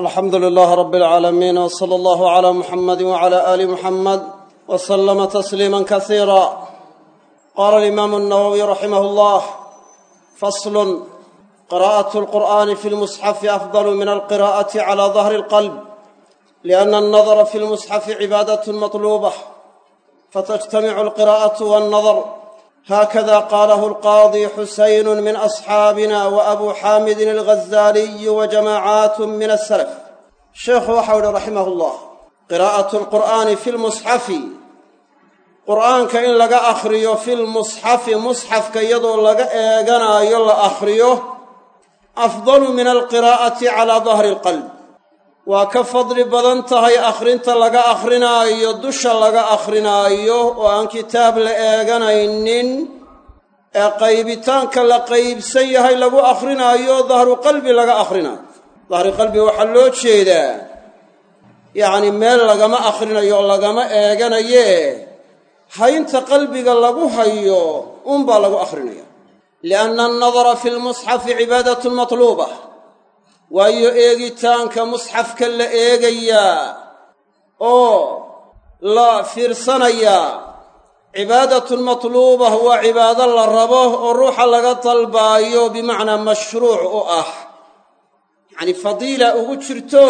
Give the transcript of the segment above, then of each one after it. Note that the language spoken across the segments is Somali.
alxamdu lilaahi rabi alcaalamiin wsala allahu calaa muxamadi wacalaa aali muxamed wasalama tasliima kasiira qaala alimaamu alnawowiy raximah llah faslun qiraa'atu alqur'aani fi lmusxafi afdalu min alqiraa'ati calaa dahri alqalb lianna alnadara fi lmusxafi cibaadatun matluubah fatajtamicu alqiraa'atu wannadar alqaadi xusayn min asxaabina wa abu xaamidin alghazaaliy wa jamaacaat min asalaf sheekhu waxau ihi raximah llah qiraa'at lqur'aani fi lmusxafi qur'aanka in laga akhriyo fi lmusxafi musxafka iyadoo laga eeganaayo la akhriyo afdalu min alqiraa'ati calaa dahri alqalb waa ka fadli badan tahay akhrinta laga akhrinaayo dusha laga akhrinaayo oo aan kitaab la eeganaynin. Ee qaybitaanka la qaybsan yahay lagu akhrinaayo dahru qalbi laga akhrinayo dahri qalbi waxaa loo jeedaa yacni meel lagama akhrinayo oo lagama eeganaye. Haynta qalbiga lagu hayo unbaa lagu akhrinaya. Lianna annadara fi lmusxafi cibaadatun matluuba waayo eegitaanka musxafka la eegayaa oo la fiirsanayaa cibaadatun matluubah waa cibaado la rabo oo ruuxa laga dalbaayo bimacnaa mashruuc u ah. Yacnii fadiila ugu jirto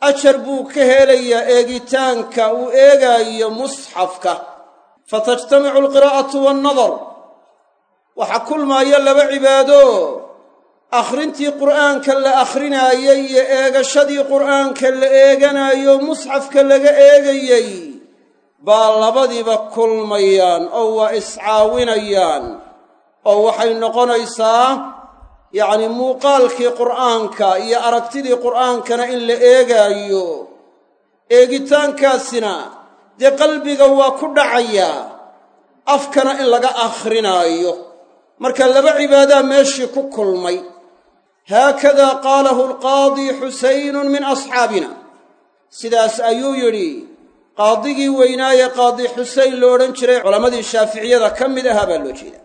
ajar buu ka helayaa eegitaanka uu eegaayo musxafka. Fatajtamicu alqiraa'atu waannadar waxaa kulmaaya laba cibaado akhrintii qur'aanka la akhrinaayey iyo eegashadii qur'aanka la eeganaayo musxafka laga eegayey baa labadiiba kulmayaan oo waa iscaawinayaan oo waxay noqonaysaa yacni muuqaalkii qur'aanka iyo aragtidii qur'aankana in la eegaayo. Eegitaankaasina dee qalbiga waa ku dhacayaa afkana in laga akhrinaayo marka laba cibaadaa meeshii ku kulmay haakada qaalahu alqaadi xusaynun min asxaabina. Sidaas ayuu yidhi qaadigii weynaaye qaadi xusayn lo odhan jiray culammadii shaaficiyada ka mid ahaa baa loo jeeda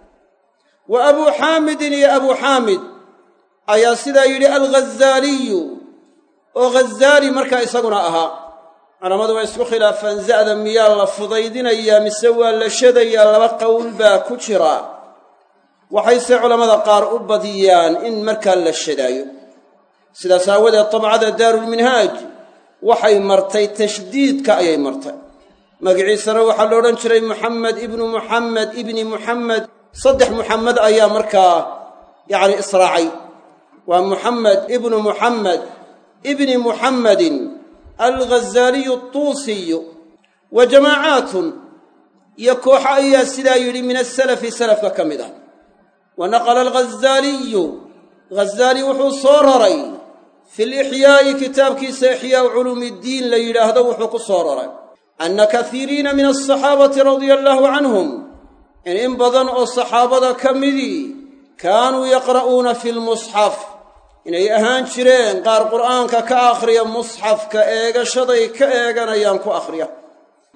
wa abuu xaamidin iyo abuu xaamid ayaa sidaa yidhi alghazaaliyu oo ghazaali markaa isaguna ahaa. Culammadu waa isku khilaafaan za'da miyaa la fudaydinayaa mise waa la shadayaa laba qowl baa ku jira waxayse culammada qaar u badiyaan in markaa la shadaayo sidaas aawadeed dabcada daarulminhaaj waxay martay tashdiidka ayay martay. Magiciisana waxaa la odhan jiray muxamed ibnu muxamed ibni muxamed saddex muxamed ayaa markaa yacni israacay. Waa muxamed ibnu muxamed ibni muxamedin alghazaaliyu tuusiyu wa jamaacaatun iyo kooxo ayaa sidaa yidhi min asalafi salafka ka mid ah wa naqala alghazaaliyu ghazaali wuxuu soo raray fi lixyaa'i kitaabkiisa ixyaau culuumi iddiin la yidhaahdo wuxuu ku soo raray anna kasiiriina min alsaxaabati radia allaahu canhum in in badan oo saxaabada ka midii kaanuu yaqra'uuna fi lmusxaf inay ahaan jireen qaar qur'aanka ka akhriya musxafka eegashaday ka eeganayaan ku akhriya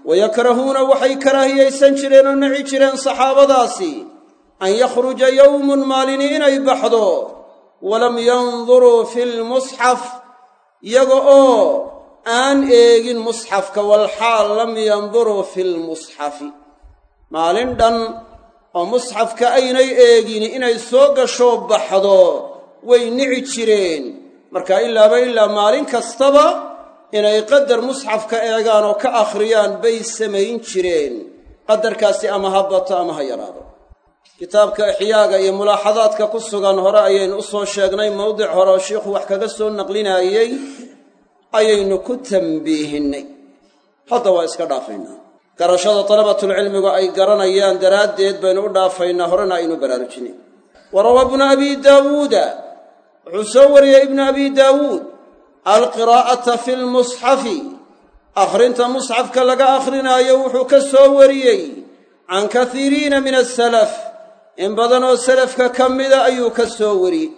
wayakrahuuna waxay karaahiyaysan jireen oo naci jireen saxaabadaasi an yakhruja yowmun maalini inay baxdo walam yanduruu fi lmusxaf iyaga oo aan eegin musxafka walxaal lam yanduruu fi lmusxafi maalin dhan oo musxafka aynay eegin inay soo gashoo baxdo way nici jireen marka ilaaba ilaa maalin kastaba inay qadar musxafka eegaan oo ka akhriyaan bay samayn jireen qadarkaasi ama ha bato ama ha yaraado kitaabka ixyaaga iyo mulaaxadaadka ku sugan hore ayaynu u soo sheegnay mowdic hore oo shiikhu wax kaga soo naqlinaayey ayaynu ku tambiihinnay hadda waa iska dhaafaynaa garashada dalabatulcilmigu ay garanayaan daraaddeed baynu u dhaafaynaa horena aynu baraarujinay. Wa rawaa ibnu abi daawuuda wuxuu soo wariyey ibnu abi daawuud alqiraa'ata fi lmusxafi akhrinta musxafka laga akhrinaayo wuxuu ka soo wariyey can kasiiriina min asalaf in badan oo salafka ka mida ayuu ka soo wariyey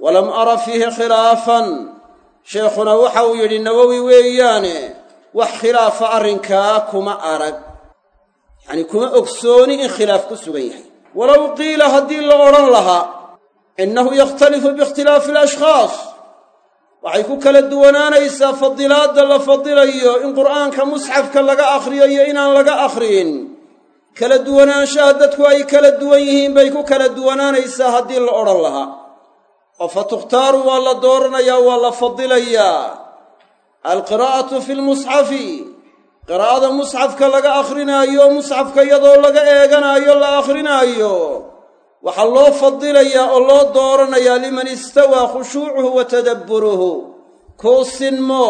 walam ara fiihi khilaafan. Sheekhuna waxa uu yidhi nawowi weeyaane wax khilaafa arrinkaa kuma arag. Yacnii kuma ogsooni in khilaaf ku sugan yahay. Walow qiila haddii la odhan lahaa innahu yakhtalifu biikhtilaafi alashkhaas. Waxay ku kala duwanaanaysaa fadilaadda la fadilayo in qur'aanka musxafka laga akhriyo iyo inaan laga akhriyin kala duwanaanshaha dadku ay kala duwan yihiin bay ku kala duwanaanaysaa haddii la odhan lahaa. Oo fa tukhtaaru waa la dooranayaa waa la fadilayaa alqiraa'atu fi lmusxafi qiraa'ada musxafka laga akhrinaayo musxafka iyadoo laga eeganaayo la akhrinaayo waxaa loo fadilayaa oo loo dooranayaa liman istawaa khushuucuhu wa tadabburuhu. Kuu sinmo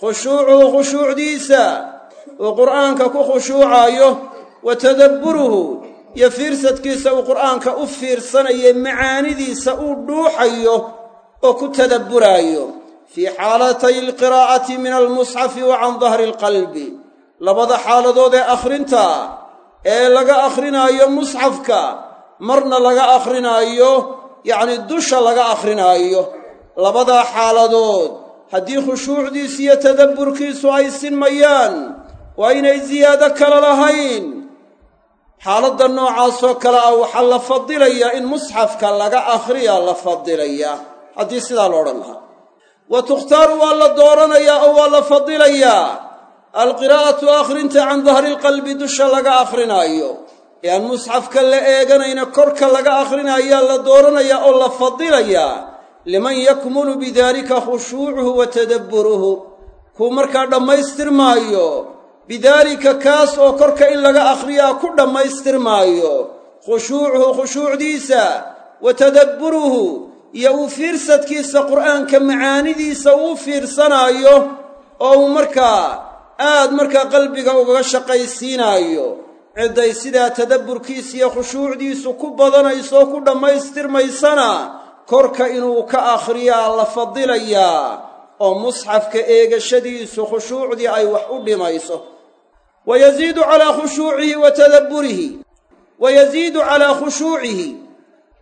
khushuucuhu khushuucdiisa. Uu qur'aanka ku khushuucaayo wa tadabburuhu iyo fiirsadkiisa uu qur'aanka u fiirsanayo macaanidiisa uu dhuuxayo oo ku tadabburaayo fii xaalatay alqiraa'ati min almusxafi wa can dahri alqalbi labada xaaladood ee akhrinta ee laga akhrinaayo musxafka marna laga akhrinaayo yacni dusha laga akhrinaayo labadaa xaaladood haddii khushuucdiisu iyo tadabburkiisu ay sinmayaan waa inay siyaado kale lahayn xaaladda noocaasoo kale ah waxaa la fadilayaa in musxafka laga akhriyaa la fadilayaa haddii sidaa la odhan lahaa. Wa tukhtaaru waa la dooranayaa oo waa la fadilayaa alqiraa'atu akhrinta can dahri lqalbi dusha laga akhrinaayo. Ee aan musxafka la eeganayna korka laga akhrinayaa la dooranayaa oo la fadilayaa liman yakmulu bidaalika khushuucuhu wa tadabburuhu. Kuu markaa dhammaystirmaayo bidaalika kaas oo korka in laga akhriyaa ku dhammaystirmaayo khushuucuhu khushuucdiisa wa tadabburuhu iyo uu fiirsadkiisa qur'aanka macaanidiisa uu fiirsanaayo oo uu markaa aad markaa qalbiga ugaga shaqaysiinaayo cidday sidaa tadabburkiisa iyo khushuucdiisu ku badanayso ku dhammaystirmaysana korka inuu ka akhriyaa la fadilayaa oo musxafka eegashadiisu khushuucdii ay wax u dhimayso wa yasiidu calaa khushuucihi wa tadabburihi wa yasiidu calaa khushuucihi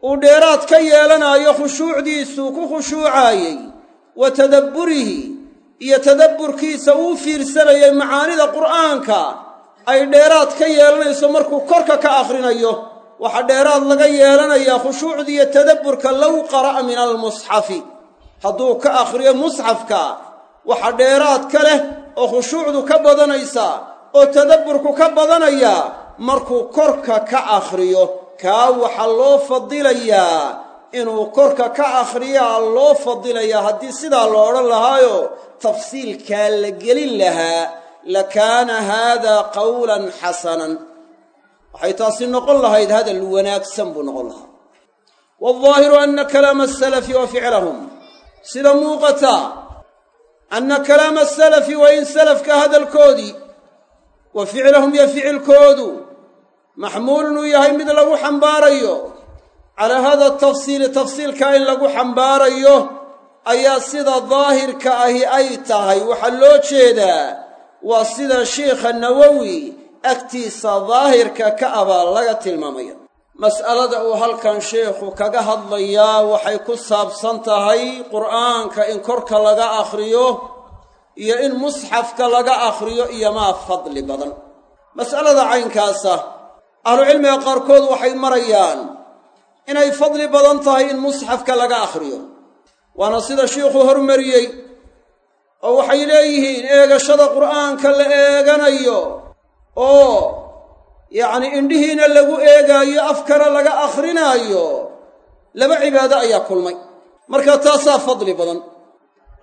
uu dheeraad ka yeelanaayo khushuucdiisuu ku khushuucaayey wa tadabburihi iyo tadabburkiisa uu fiirsanayay macaanida qur'aanka ay dheeraad ka yeelanayso markuu korka ka akhrinayo. Waxaa dheeraad laga yeelanayaa khushuucda iyo tadabburka low qara'a min almusxafi. Hadduu ka akhriyo musxafka waxa dheeraad ka leh oo khushuucdu ka badanaysa oo tadabburku ka badanaya markuu korka ka akhriyo kaa waxaa loo fadilayaa inuu korka ka akhriyaa loo fadilayaa haddii sidaa lo odhan lahaayo tafsiilkaa la gelin lahaa. Lakaana haadaa qawlan xasanan. Waxay taasi noqon lahayd hadal wanaagsan buu noqon lahaa. Waaldaahiru ana kalaama asalafi wa ficlahum. Sida muuqata anna kalaama asalafi wa in salafka hadalkoodii wa ficlahum iyo ficilkoodu maxmuulun uu yahay mid lagu xambaarayo. Calaa hada tafsiili tafsiilkaa in lagu xambaarayo ayaa sida daahirka ahi ay tahay. Waxaa loo jeedaa waa sida sheikha nawowi agtiisa daahirka ka abaa laga tilmaamaya. Mas'alada uu halkan sheikhu kaga hadlayaa waxay ku saabsan tahay qur'aanka in korka laga akhriyo iyo in musxafka laga akhriyo iyo maa fadli badan. Mas'alada caynkaasa ahlucilmiga qaarkood waxay marayaan inay fadli badan tahay in musxafka laga akhriyo. Waana sida shiikhuu hormariyey oo waxay leeyihiin eegashada qur'aanka la eeganayo oo yacni indhihiina lagu eegaayo afkana laga akhrinaayo laba cibaado ayaa kulmay. Marka taasaa fadli badan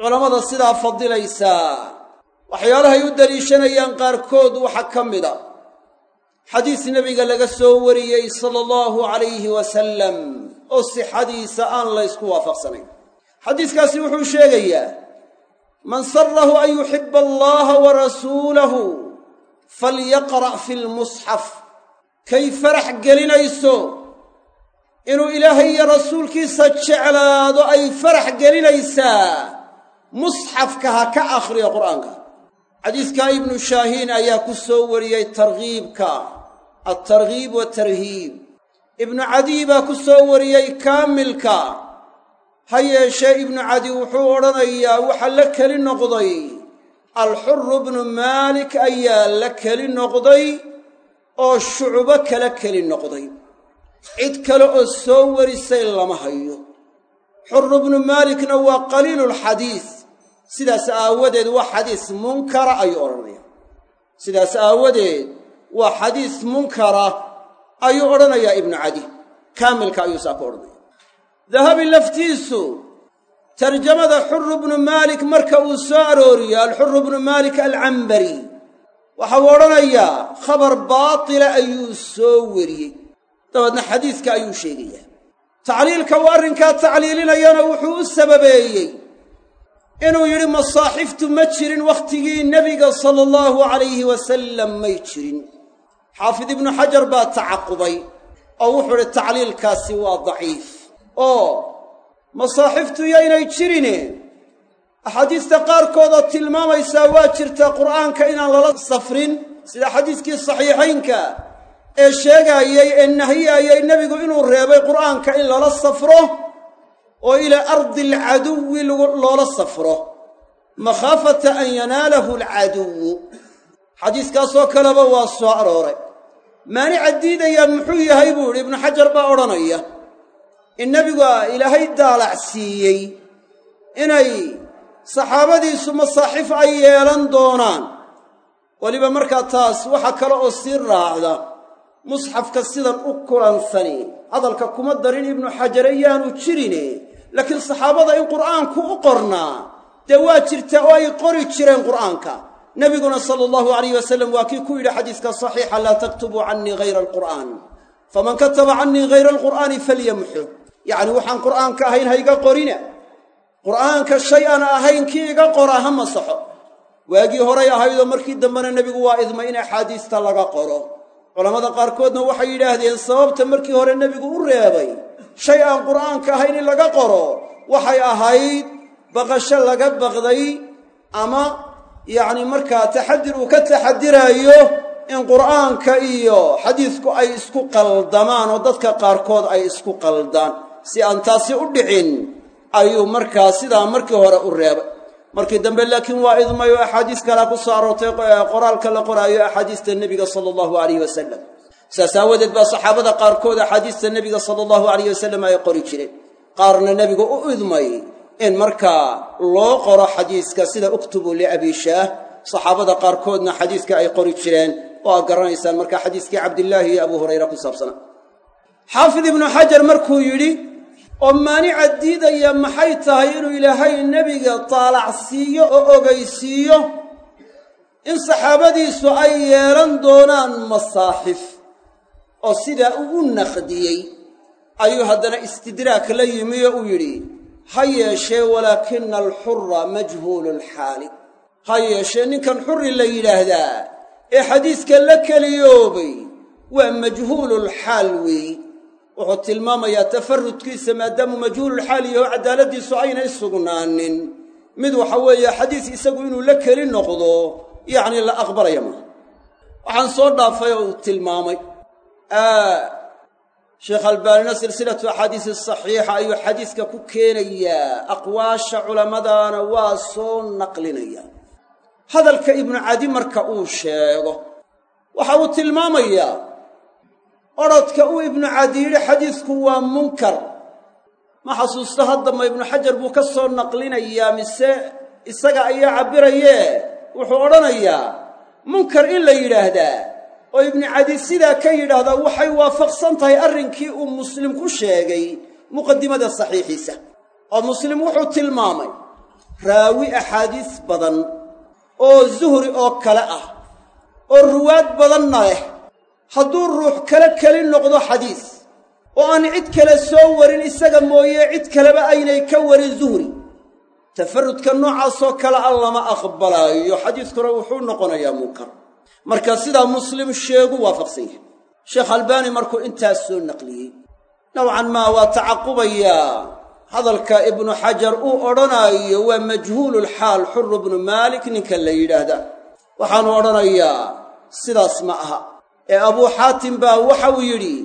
culammada sidaa fadilaysaa waxyaalahay u daliishanayaan qaarkood waxaa ka mid a. Xadiis nebiga laga soo wariyey sala allahu calayhi wasalam oo sixadiisa aan la ysku waafaqsanayn. Xadiiskaasi wuxuu sheegayaa man sarahu an yuxiba allaha wa rasuulahu falyaqra' fi lmusxaf kay farax gelinayso inuu ilaahay iyo rasuulkiisa jeclaado ay farax gelinaysaa musxafka ha ka akhriyo qur'aanka. Xadiiskaa ibnu shaahiin ayaa ku soo wariyey targhiibka altarghiib watarhiib ibnu cadiy baa ku soo wariyey kaamilka. Ha yeeshee ibnu cadi wuxuu odhanayaa waxa la keli noqday. Alxuru bnu maalik ayaa la keli noqday oo shucbo kala keli noqday. Cid kale oo soo warisay lama hayo. Xuru bnu maalikna waa qaliilulxadiis sidaas aawadeed waa xadiis munkara ayuu odhanaya sidaas aawadeed waa xadiis munkara ayuu odhanayaa ibnu cadi. Kaamilka ayuu saa ku odhanaya dahabi laftiisu tarjamada xuru bnu maalik marka uu soo arooriyo alxuru bnu maalik alcambari waxau odhanayaa khabar baatila ayuu soo weriyey dabeedna xadiiska ayuu sheegayaa. Tacliilka uu arrinkaa tacliilinayana wuxuu u sababeeyey inuu yidhi masaaxiftu ma jirin wakhtigii nebiga sala allahu calayhi wasallam may jirin. Xaafid ibnu xajar baa tacaqubay oo wuxuu idhi tacliilkaasi waa daciif. Oo masaaxiftu yaynay jirine? Axaadiista qaarkoodoo tilmaamaysaa waa jirtaa qur'aanka inaan lala safrin sida xadiiskii saxiixaynka ee sheegaayey ee nahiyaayey nebigu inuu reebay qur'aanka in lala safro oo ilaa ardi alcaduwi loola safro makhaafata an yanaalahu alcaduwu. Xadiiskaasoo kaleba waa soo arooray. Maanica diidayaa muxuu yahay buu yidhi ibnu xajar baa odhanaya in nebigu ilaahay daalac siiyey inay saxaabadiisu masaaxif ay yeelan doonaan. Weliba markaa taas waxa kale oo sii raacda musxafka sidan u kulansani hadalka kuma darin ibnu xajare yaanu jirine laakiin saxaabada in qur'aanku u qornaa dee waa jirtaa oo ay qori jireen qur'aanka? Nebiguna sala allahu alayh wasalam waa kii ku yidhi xadiiska saxiixa laa taktubuu cannii hayra alqur'aan faman kataba cannii hayra alqur'aani falyamxu. Yacni waxaan qur'aanka ahayn ha iga qorina qur'aanka shay aan ahayn kii iga qora ha masaxo. Waagii horay ahaydoo markii dambena nebigu waa idmay in axaadiista laga qoro. Culammada qaarkoodna waxay yidhaahdeen sababta markii hore nebigu u reebay shay aan qur'aanka ahayn in laga qoro waxay ahayd baqasho laga baqday ama yacni markaa taxadir uu ka taxadiraayo in qur'aanka iyo xadiisku ay isku qaldamaan oo dadka qaarkood ay isku qaldaan. Si aan taasi u dhicin ayuu markaa sidaa markii hore u reebay. Markii dambe laakiin waa idmay oo axaadiis kalea ku soo aroortay qoraalka la qoraayo axaadiista nebiga sala allahu alayh wasalam saas aawadeed baa saxaabada qaarkood axaadiista nebiga sala allahu alayh wasalam ay qori jireen. Qaarna nebigu u idmay in markaa loo qoro xadiiska sida uktubuu liabi shaah saxaabada qaarkoodna xadiiska ay qori jireen. Oo aad garanaysaan markaa xadiiskii cabdillaahi iyo abu hurayra ku saabsanaa. Xaafid ibnu xajar markuu yidhi oo maanica diidaya maxay tahay inuu ilaahay nebiga taalacsiiyo oo ogaysiiyo? In saxaabadiisu ay yeelan doonaan masaaxif oo sidaa uu u naqdiyey ayuu haddana istidraak la yimi oo uu yidhi ha yeeshee walaakina alxura majhuululxaali ha yeeshee ninkan xuri la yidhaahdaa ee xadiiska la keliyoobay waa majhuululxaal weeyi wuxuu tilmaamayaa tafarudkiisa maadaamuu majhuululxaal yaho cadaaladdiisu aynay sugnaanin. Mid waxa weeye xadiis isagu inuu la keli noqdo yacni la aqbalaya maaha. Waxaan soo dhaafay oo tilmaamay sheekh albaanina silsilatu axaadiisi saxiixa ayuu xadiiska ku keenayaa aqwaasha culammadaana waa soo naqlinaya. Hadalka ibnu cadi marka uu sheego waxa uu tilmaamayaa odrhodka uu ibnu cadi yidhi xadiisku waa munkar. Ma xasuusto haddama ibnu xajar buu ka soo naqlinayaa mise isaga ayaa cabbirayee? Wuxuu odhanayaa munkar in la yidhaahdaa oo ibnu cadi sidaa ka yidhaahdaa waxay waafaqsan tahay arrinkii uu muslim ku sheegay muqadimada saxiixiisa. Oo muslim wuxuu tilmaamay raawi axaadiis badan oo zuhri oo kale ah oo ruwaad badanna leh. Hadduu ruux kale keli noqdo xadiis oo aan cid kale soo warin isaga mooye cid kaleba aynay ka warin zuhri. Tafarudka noocaasoo kale a lama aqbalaayo. Xadiiskuna wuxuu noqonayaa munkar marka sidaa muslim sheegu waafaqsan yahay. Sheekh albaani markuu intaas soo naqliyey nowcan maa waa tacaqubayaa hadalka ibnu xajar uu odhanaayo waa majhuululxaal xuru bnu maalik ninka la yidhaahdaa waxaanu odhanayaa sidaas ma aha. Ee abuu xaatim baa waxa uu yidhi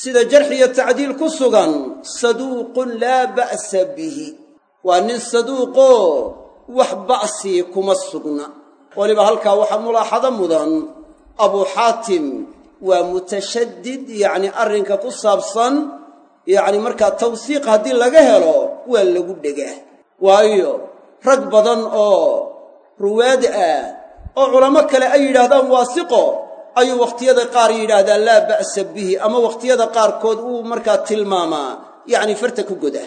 sida jarx iyo tacdiil ku sugan saduuqun laa ba'sa bihi. Waa nin saduuqoo wax ba'sii kuma sugna weliba halkaa waxaa mulaaxado mudan. Abuu xaatim waa mutashadid yacni arrinka ku saabsan yacni markaa tawsiiq haddii laga helo waa lagu dhegaa waayo rag badan oo ruwaad ah oo culamo kale ay yidhaahdaan waasiqo ayuu wakhtiyada qaar yidhaahdaa laa ba'sa bihi ama wakhtiyada qaarkood uu markaa tilmaamaa yacni farta ku goda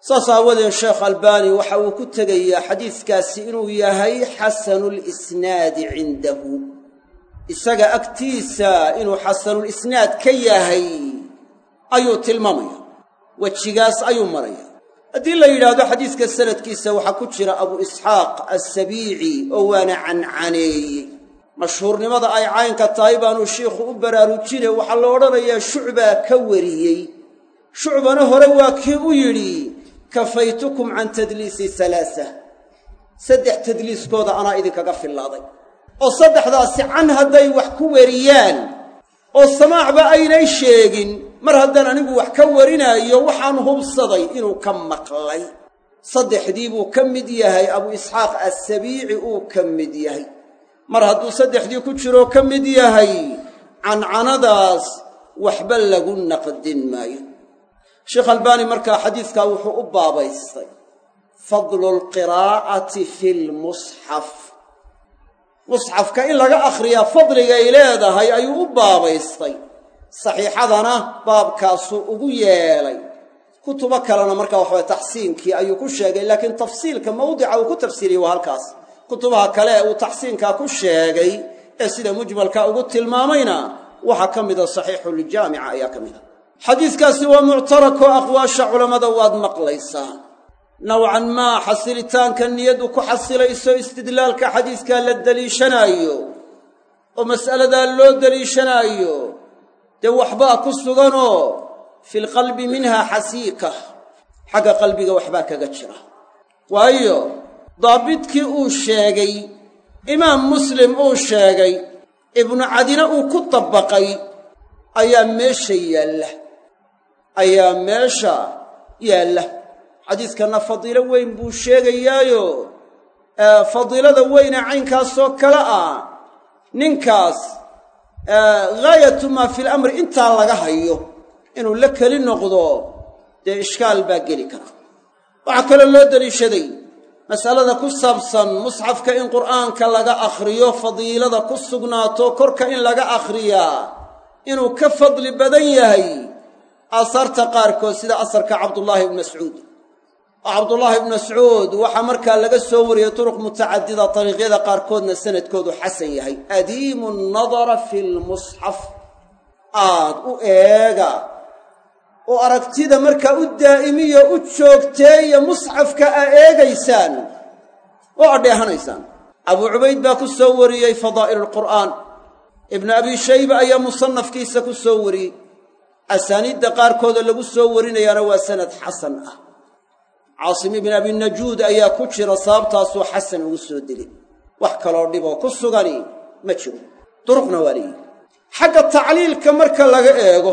saas aawadeed sheekh albaani waxa uu ku tegayaa xadiiskaasi inuu yahay xasanulisnaadi cindahu. Isaga agtiisa inuu xasanulisnaad ka yahay ayuu tilmaamaya wejigaas ayuu maraya haddii la yidhaahdo xadiiska sanadkiisa waxaa ku jira abu isxaaq assabiici oo waana cancaneeyey. Mashhuurnimada ay caynka tahay baanu shiikhu u baraarujine waxaa la odhanayaa shucbaa ka wariyey. Shucbana hore waa kii u yidhi kafaytukum can tadliisi alaasa saddex tadliiskooda anaa idinkaga fillaaday. Oo saddexdaasi can hadday wax ku weriyaan oo samaacba aynay sheegin. Mar haddaan anigu wax ka warinaayo waxaan hubsaday inuu ka maqlay. Saddexdii buu ka mid yahay abu isxaaq assabiici uu ka mid yahay. Mar hadduu saddexdii ku jiroo ka mid yahay cancanadaas waxba lagu naqdin maayo sheekh albaani markaa xadiidkaa wuxuu u baabaystay fadlu lqiraa'ati fi lmusxaf musxafka in laga akhriyaa fadligay leedahay ayuu u baabaystay. Saxiixadana baabkaasuu ugu yeelay. Kutubo kalena markaa waxabay taxsiinkii ayuu ku sheegay laakiin tafsiilka mawdica uu ku tafsiiriyey waa halkaas. Kutubaha kale ee uu taxsiinkaa ku sheegay ee sida mujmalka ugu tilmaamayna waxaa ka mida saxiixuljaamica ayaa ka mida xadiiskaasi waa muctarakoo aqwaasha culammada waad maqlaysaa. Nowcan maa xasilitaanka niyaddu ku xasilayso istidlaalka xadiiskaa la deliishanaayo oo mas'aladaa loo deliishanaayo dee waxbaa ku suganoo? Filqalbi minhaa xasiika. Xagga qalbiga waxbaa kaga jira. Waayo daabidkii uu sheegay imaam muslim uu sheegay ibnu cadina uu ku dabaqay ayaa meesha yaalla ayaa meesha yaalla. Xadiiskanna fadiilo weyn buu sheegayaayo. Fadiilada weyne caynkaasoo kale ah ninkaas ghaayatu maa fi lamri intaa laga hayo inuu la keli noqdo dee ishkaal baa geli kara. Waxaa kaloo loo deliishaday mas'alada ku saabsan musxafka in qur'aanka laga akhriyo fadiilada ku sugnaato korka in laga akhriyaa inuu ka fadli badan yahay aasaarta qaarkood sida asarka cabdullaahi ibnu mascuud. Oo cabdullaahi ibnu mascuud waxaa markaa laga soo wariyey turuq mutacadida dariiqyada qaarkoodna sanadkoodu xasan yahay. Adiimu nadara fi lmusxaf aad u eega. Oo aragtida markaa u daa'imiyo u joogteeya musxafka aa eegaysaan. Oo adheehanaysaan abuu cubayd baa ku soo wariyey fadaa'ilu lqur'aan ibnu abi shayba ayaa musannafkiisa ku soo wariyey asaaniidda qaarkooda lagu soo warinayaana waa sanad xasan ah. Caasim ibn abi najuud ayaa ku jira sababtaasuu xasan ugu soo deli wax kaloo dhiboo ku sugani ma jiro. Duruqna waa leeyihi xagga tacliilka marka laga eego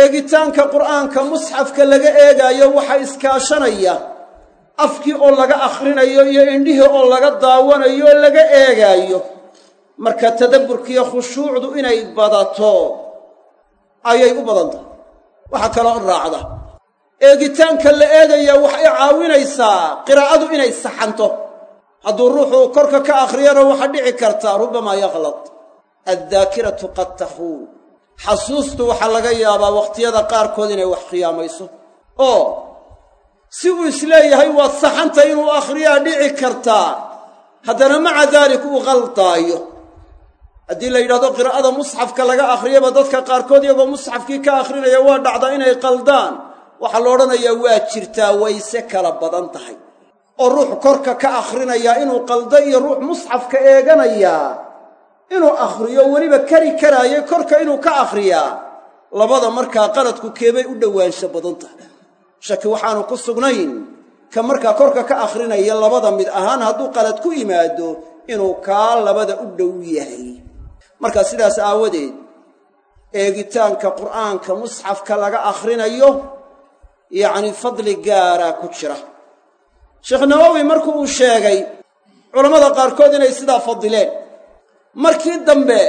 eegitaanka qur'aanka musxafka laga eegaayo waxaa iskaashanaya afkii oo laga akhrinayo iyo indhihii oo laga daawanayo oo laga eegaayo marka tadabburkiiyo khushuucdu inay badato ayay u badan tahay. Waxaa kaloo raacda. Eegitaanka la eegayaa waxay caawinaysaa qiraa'adu inay saxanto. Hadduu ruuxu korka ka akhriyana waxaa dhici kartaa rubbamaa yakhlad addaakiratu qad takuun xasuustu waxaa laga yaabaa wakhtiyada qaarkood inay wax khiyaamayso. Oo si uu is leeyahay waad saxanta inuu akhriyaa dhici kartaa haddana maca daalik uu qaldaayo haddii la yidhahdo qiraa'ada musxafka laga akhriyaba dadka qaarkood iyagoo musxafkii ka akhrinaya waa dhacdaa inay qaldaan. Waxaa la odhanayaa waa jirtaa wayse kala badan tahay. Oo ruux korka ka akhrinayaa inuu qaldo iyo ruux musxafka eeganayaa inuu akhriyo weliba kari karaayay korka inuu ka akhriyaa labada markaa qaladku keebay u dhowaansho badan tahay. Shaki waxaanu ku sugnayn ka markaa korka ka akhrinaya labada mid ahaan hadduu qalad ku yimaado inuu kaa labada u dhow yahay marka sidaas aawadeed eegitaanka qur'aanka musxafka laga akhrinayo yacni fadli gaaraa ku jira. Sheekh nawowi markuu uu sheegay culammada qaarkood inay sidaa fadileen markii dambe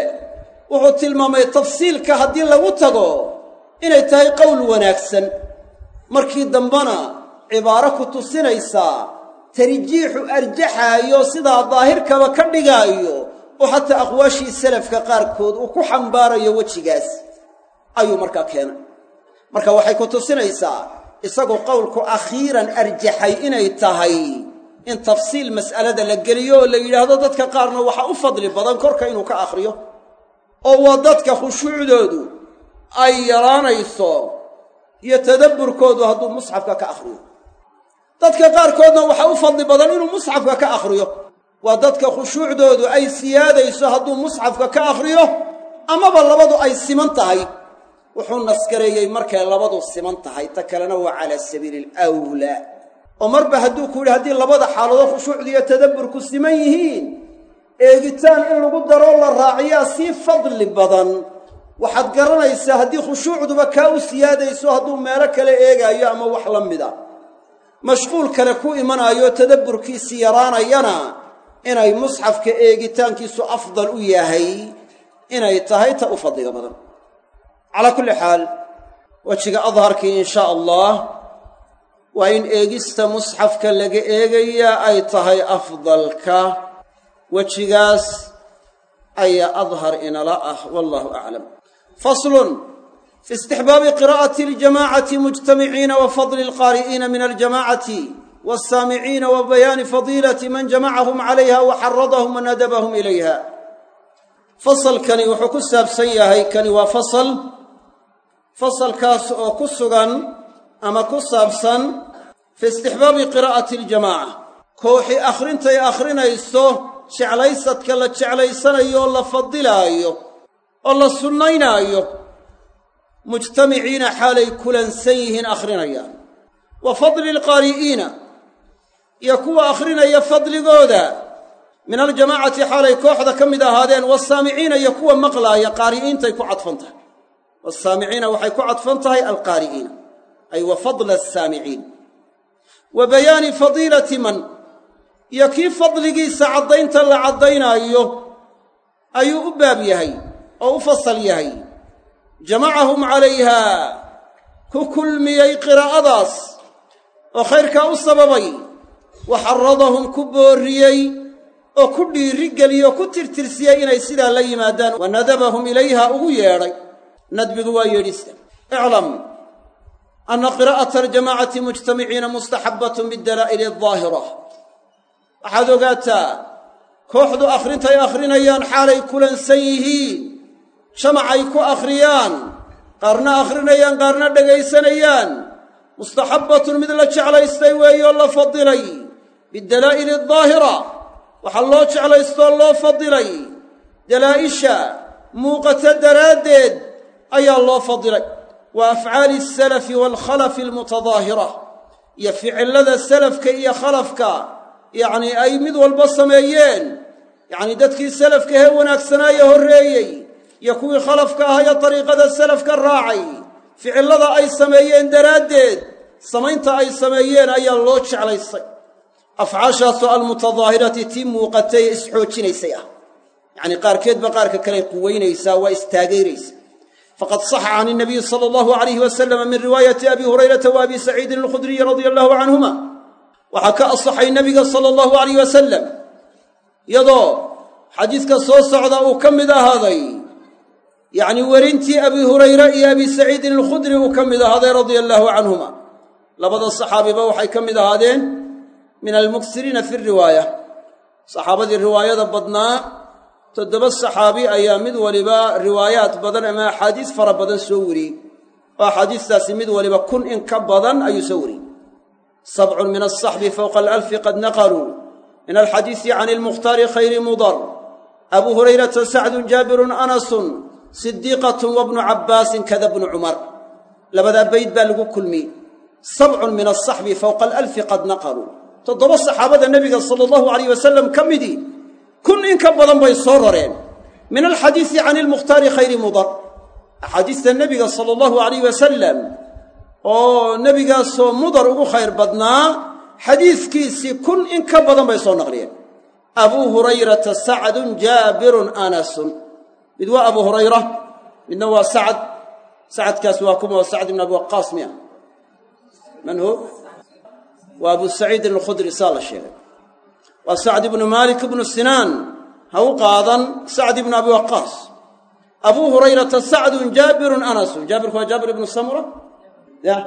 wuxuu tilmaamay tafsiilka haddii lagu tago inay tahay qowl wanaagsan. Markii dambena cibaaro ku tusinaysaa tarjiixu arjaxaayo sidaa daahirkaba ka dhigaayo oo xataa aqwaashii salafka qaarkood uu ku xambaarayo wejigaas ayuu markaa keenay. Marka waxay ku tusinaysaa isagoo qowlku akhiiran arjaxay inay tahay in tafsiil mas'alada la geliyo oo la yidhaahdo dadka qaarna waxaa u fadli badan korka inuu ka akhriyo. Oo waa dadka khushuucdoodu ay yaraanayso iyo tadabburkoodu hadduu musxafka ka akhriyo. Dadka qaarkoodna waxaa u fadli badan inuu musxafka ka akhriyo waa dadka khushuucdoodu ay siyaadayso hadduu musxafka ka akhriyo amaba labadu ay siman tahay. Wuxuu naskareeyey markay labadu siman tahay ta kalena waa calaa sabiili alawlaa oo marba hadduu ku yidhi haddii labada xaaladood khushuucdu iyo tadabburku siman yihiin eegitaan in lagu daroo la raaciyaa sii fadli badan. Waxaad garanaysaa haddii khushuucduba kaa u siyaadayso hadduu meelo kale eegaayo ama wax la mida. Mashquul kale ku imanaayo tadabburkiisii yaraanayana inay musxafka eegitaankiisu afdal u yahay inay tahay ta u fadliga badan. Calaa kulli xaal wejiga adharkii in shaa allah waa in eegista musxafka laga eegayaa ay tahay afdalka. Wejigaas ayaa adhar inala ah wallahu aclam. Faslun fi istixbaabi qiraa'ati aljamaacati mujtamiciina wa fadli alqaari'iina min aljamacati wasaamiciina wa bayaani fadiilati man jamacahum calayha wa xaradahum wa nadabahum ilayha fasalkani wuxuu ku saabsan yahay kani waa fasal fasalkaas oo ku sugan ama ku saabsan fi istixbaabi qiraa'ati aljamaaca kooxi akhrintay akhrinayso jeclaysadka la jeclaysanayo oo la fadilaayo oo la sunnaynaayo mujtamiciina xaalay kulansan yihiin akhrinayaan wa fadli alqaari'iina iyo kuwa akhrinaya fadligooda. Min aljamaacati xaalay kooxda ka mid ahaadeen wasaamiciina iyo kuwa maqlaaya qaari'iintay ku cadfan tahay. Wasaamiciina waxay ku cadfan tahay alqaari'iina ay wa fadla asaamiciin wa bayaani fadiilati man iyo kii fadligiisa caddaynta la caddaynaayo ayuu u baab yahay oo u fasal yahay. Jamacahum calayha ku kulmiyey qiraa'adaas oo khayrkaa u sababay wa xaradahum ku boorriyey oo ku dhiirigeliyey oo ku tirtirsiyey inay sidaa la yimaadaan wa nadabahum ilayha ugu yeedhay nadbigu waa yeedhista iclam anna qiraa'ata aljamaacati mujtamiciina mustaxabbatun bidalaa'ili aldaahira waxaad ogaataa kooxdu akhrintay akhrinayaan xaalay kulansan yihiin jamacay ku akhriyaan qaarna akhrinayaan qaarna dhegaysanayaan mustaxabbatun mid la jeclaystay weeyoo la fadilay bidalaa'ili aldaahira waxaa loo jeclaystoo loo fadilay. Dalaa'isha muuqata daraaddeed ayaa loo fadilay. Wa afcaali asalafi waalkhalafi almutadaahira. Iyo ficillada salafka iyo khalafka. Yacnii ay mid walba sameeyeen. Yacnii dadkii salafka hee wanaagsanaaye horreeyey. Iyo kuwii khalafka ahayo dariiqada salafka raacay. Ficillada ay sameeyeen daraaddeed samaynta ay sameeyeen ayaa loo jeclaystay afcaashaasoo almutadaahirati tii muuqatay ee isxoojinaysay ah. Yacnii qaarkeedba qaarka kaley quweynaysaa waa istaageeraysa faqad saxa can inabiyi sala allahu alayhi wasalama min riwaayati abi hurayrata wa abi saciidin alkhudriyi radia allahu canhuma waxaa ka asaxay nebiga sala allahu alayh wasalam iyadoo xadiidka soo socda uu ka mid ahaaday yacnii werintii abi hurayre iyo abi saciidin alkhudri uu ka mid ahaaday radia allaahu canhuma labada saxaabiba waxay ka mid ahaadeen min almuksiriina fi riwaaya. Saxaabadii riwaayada badnaa toddoba saxaabi ayaa mid waliba riwaayaad badan ama axaadiis fara badan soo wariyey oo axaadiistaasi mid waliba kun in ka badan ayuu soo wariyey sabcun min alsaxbi fowqa alalfi qad naqaluu min alxadiisi can ilmukhtaari khayri mudar. Abuu hurayrata sacdun jaabirun anasun sidiiqatun wabnu cabbaasin kada bnu cumar. Labadaa bayd baa lagu kulmiyey sabcun min alsaxbi fowqa alalfi qad toddoba saxaabada nebiga sala allahu alayh wasalam ka midii kun in ka badan bay soo rareen. Min alxadiisi can ilmukhtaari khayri mudar axaadiista nebiga sala allahu alayh wasalam oo nebigaasoo mudar ugu khayr badnaa xadiiskiisii kun in ka badan bay soo naqliyeen. Abuu hurayrata sacdun jaabirun anasun. Mid waa abuu hurayra midna waa sacad sacadkaas waa kuma sacd ibn abi waqaas miya. Man hu waa abu saciidin alkhudri saa la sheegay. Waa sacd ibnu maalik ibnu sinaan ha u qaadan sacd ibnu abi waqaas abuu hurayrata sacdun jaabirun anasun jaabirku waa jaabir ibnu samura? Ya.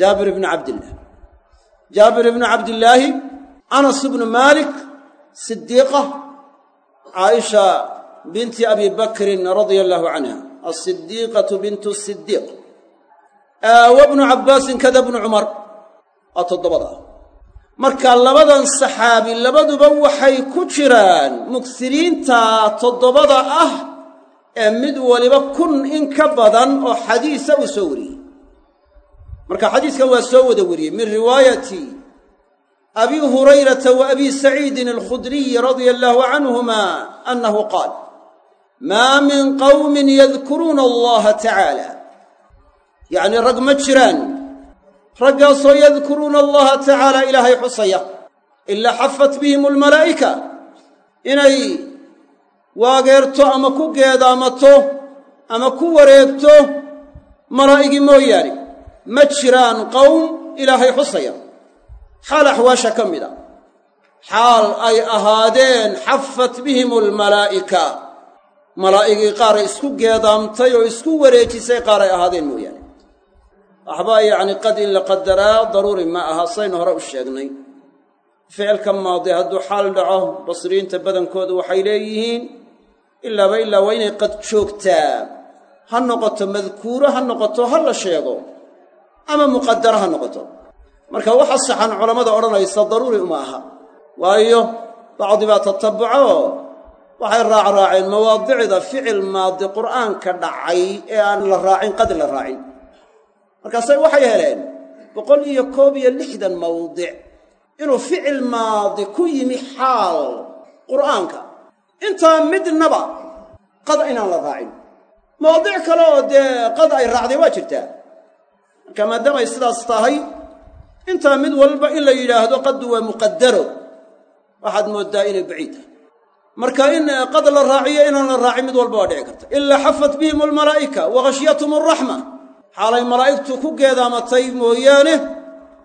Jaabir ibnu cabdillaah jaabir ibnu cabdillaahi anas ibnu maalik sidiiqa caaisha binti abi bakrin radia allaahu canha asidiiqatu bintu sidiiq wa bnu cabbaasin kada bnu cumar waa toddobada. Marka labadan saxaabi labaduba waxay ku jiraan mugsiriinta toddobada ah ee mid waliba kun in ka badan oo xadiisa uu soo wariyey. Marka xadiiskan waa soo wada wariyey min riwaayati abi hurayrata wa abi saciidin alkhudriyi radia allaahu canhuma annahu qaal maa min qowmin yadkuruuna allaha tacaala yacnii rag ma jiraan raggaasoo yadkuruuna allaha tacaala ilaahay xusaya. Ilaa xafat bihim almalaa'ika inay waageerto ama ku geedaamato ama ku wareegto malaa'igi mooyaane. Ma jiraan qowm ilaahay xusaya. Xaal axwaasha ka mid a xaal ay ahaadeen xafat bihim almalaa'ika malaa'igii qaaray isku geedaamtay oo isku wareejisay qaar ay ahaadeen mooyaane waxbaa yacni qad in la qadaraa daruuri ma aha saynu hore u sheegnay. Ficilka maadi hadduu xaal dhaco basriyiinta badankoodu waxay leeyihiin ilaaba ilaa waa inay qad joogtaa. Ha noqoto madkuuro ha noqoto ha la sheego. Ama muqadara ha noqoto. Marka waxa saxan culammada odhanaysa daruuri uma aha. Waayo bacdi baa tatabuco waxay raacraaceen mawaadicda ficil maadi qur'aanka dhacay ee aan la raacin qad la raacin markaase waxay heleen boqol iyo koob iyo lixdan mawdic inuu ficil maadi ku yimi xaal qur'aanka. Intaa midnaba qad inaan la raacin. Mawaadic kale oo dee qad ay raacday waa jirtaa marka maadaama ay sidaas tahay intaa mid walba in la yidhaahdo qaddu waa muqadaro waxaad mooddaa inay baciid tahay. Marka in qad la raaciyo inaan la raacin mid walba waa dhici karta. Ilaa xafat bihim almalaa'ika wa khashyatum alraxma xaalay malaa'igtu ku geedaamatay mooyaane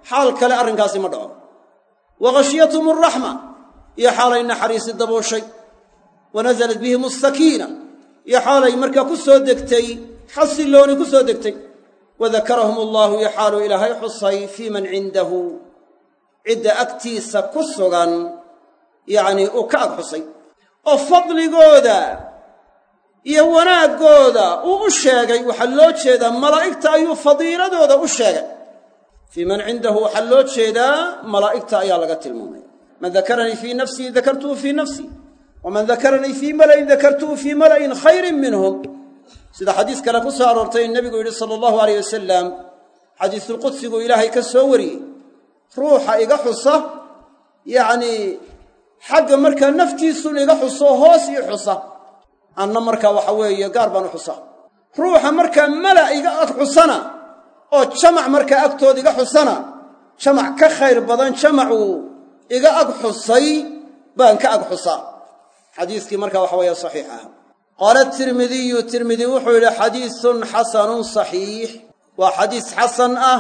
xaal kale arrinkaasi ma dhaco. Wa khashyatum alraxma iyo xaalay naxariisi dabooshay. Wa nasalat bihim asakiina iyo xaalay markaa ku soo degtay xasillooni ku soo degtay. Wadakarahum allaahu iyo xaaluu ilaahay xusay fii man cindahu. Cidda agtiisa ku sugan yacnii uu ka ag xusay. Oo fadligooda iyo wanaaggooda uu u sheegay waxaa loo jeedaa malaa'igta ayuu fadiiladooda u sheegay. Fii man cindahu waxaa loo jeedaa malaa'igta ayaa laga tilmaamaya man dakaranii fii nafsii dakartuhu fii nafsii waman dakaranii fii mala'in dakartuhu fii mala'in khayrin minhum. Sida xadiis kale ku soo aroortay nebigu yidhi sala allahu alayh wasalam xadiisulqudsiguu ilaahay ka soo wariyey. Ruuxa iga xusa yacnii xagga markaa naftiisun iga xuso hoos ii xusa anna markaa waxa weeye gaar baan u xusa. Ruuxa markaa mala iga ag xusana oo jamac markaa agtooda iga xusana jamac ka khayr badan jamacuu iga ag xusay baan ka ag xusaa xadiiskii markaa waxa weeye saxiix ah qaala tirmidiyu tirmidi wuxuu yidhi xadiisun xasanun saxiix. Waa xadiis xasan ah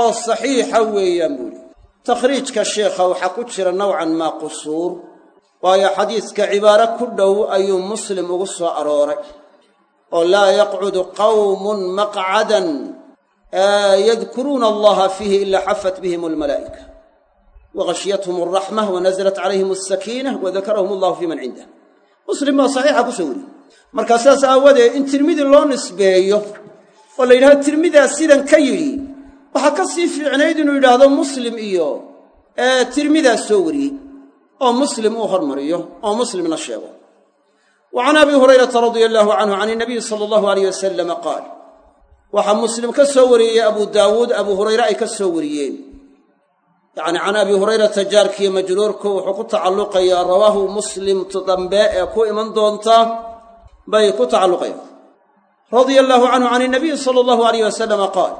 oo saxiixa weeyaan buu yidhi. Takhriijka sheekha waxaa ku jira nowcan maa qusuur waayo xadiiska cibaaro ku dhow ayuu muslim ugu soo arooray oo laa yaqcudu qawmun maqcadan yadkuruuna allaha fiihi ilaa xafat bihim almalaa'ika wahashyathum alraxma wanaزlat calayhim alsakiina wadakarahum allahu fii man cindah. Muslim baa saxiixa ku soo wariyey. Markaa sidaas aawadeed in tirmidi loo nisbeeyo oo la yidhahdo tirmidaa sidan ka yidhi waxaa ka sii fiicnayd inuu yidhaahdo muslim iyo tirmidaa soo wariyey oo muslim uu hormariyo oo muslimna sheego. Wa can abi hurayrata radia allaahu canhu can inabiyi sala allahu alayh wasalama qaal waxaa muslim ka soo wariyey abu daawuud abu hurayre ay ka soo wariyeen. Yacni can abi hurayrata jaarkiiyo majruurku wuxuu ku tacalluqayaa rawaahu muslimtu dambe ee ku iman doonta bay ku tacalluqayaan. Radia allaahu canhu can inabiyi sala allahu alayh wasalama qaal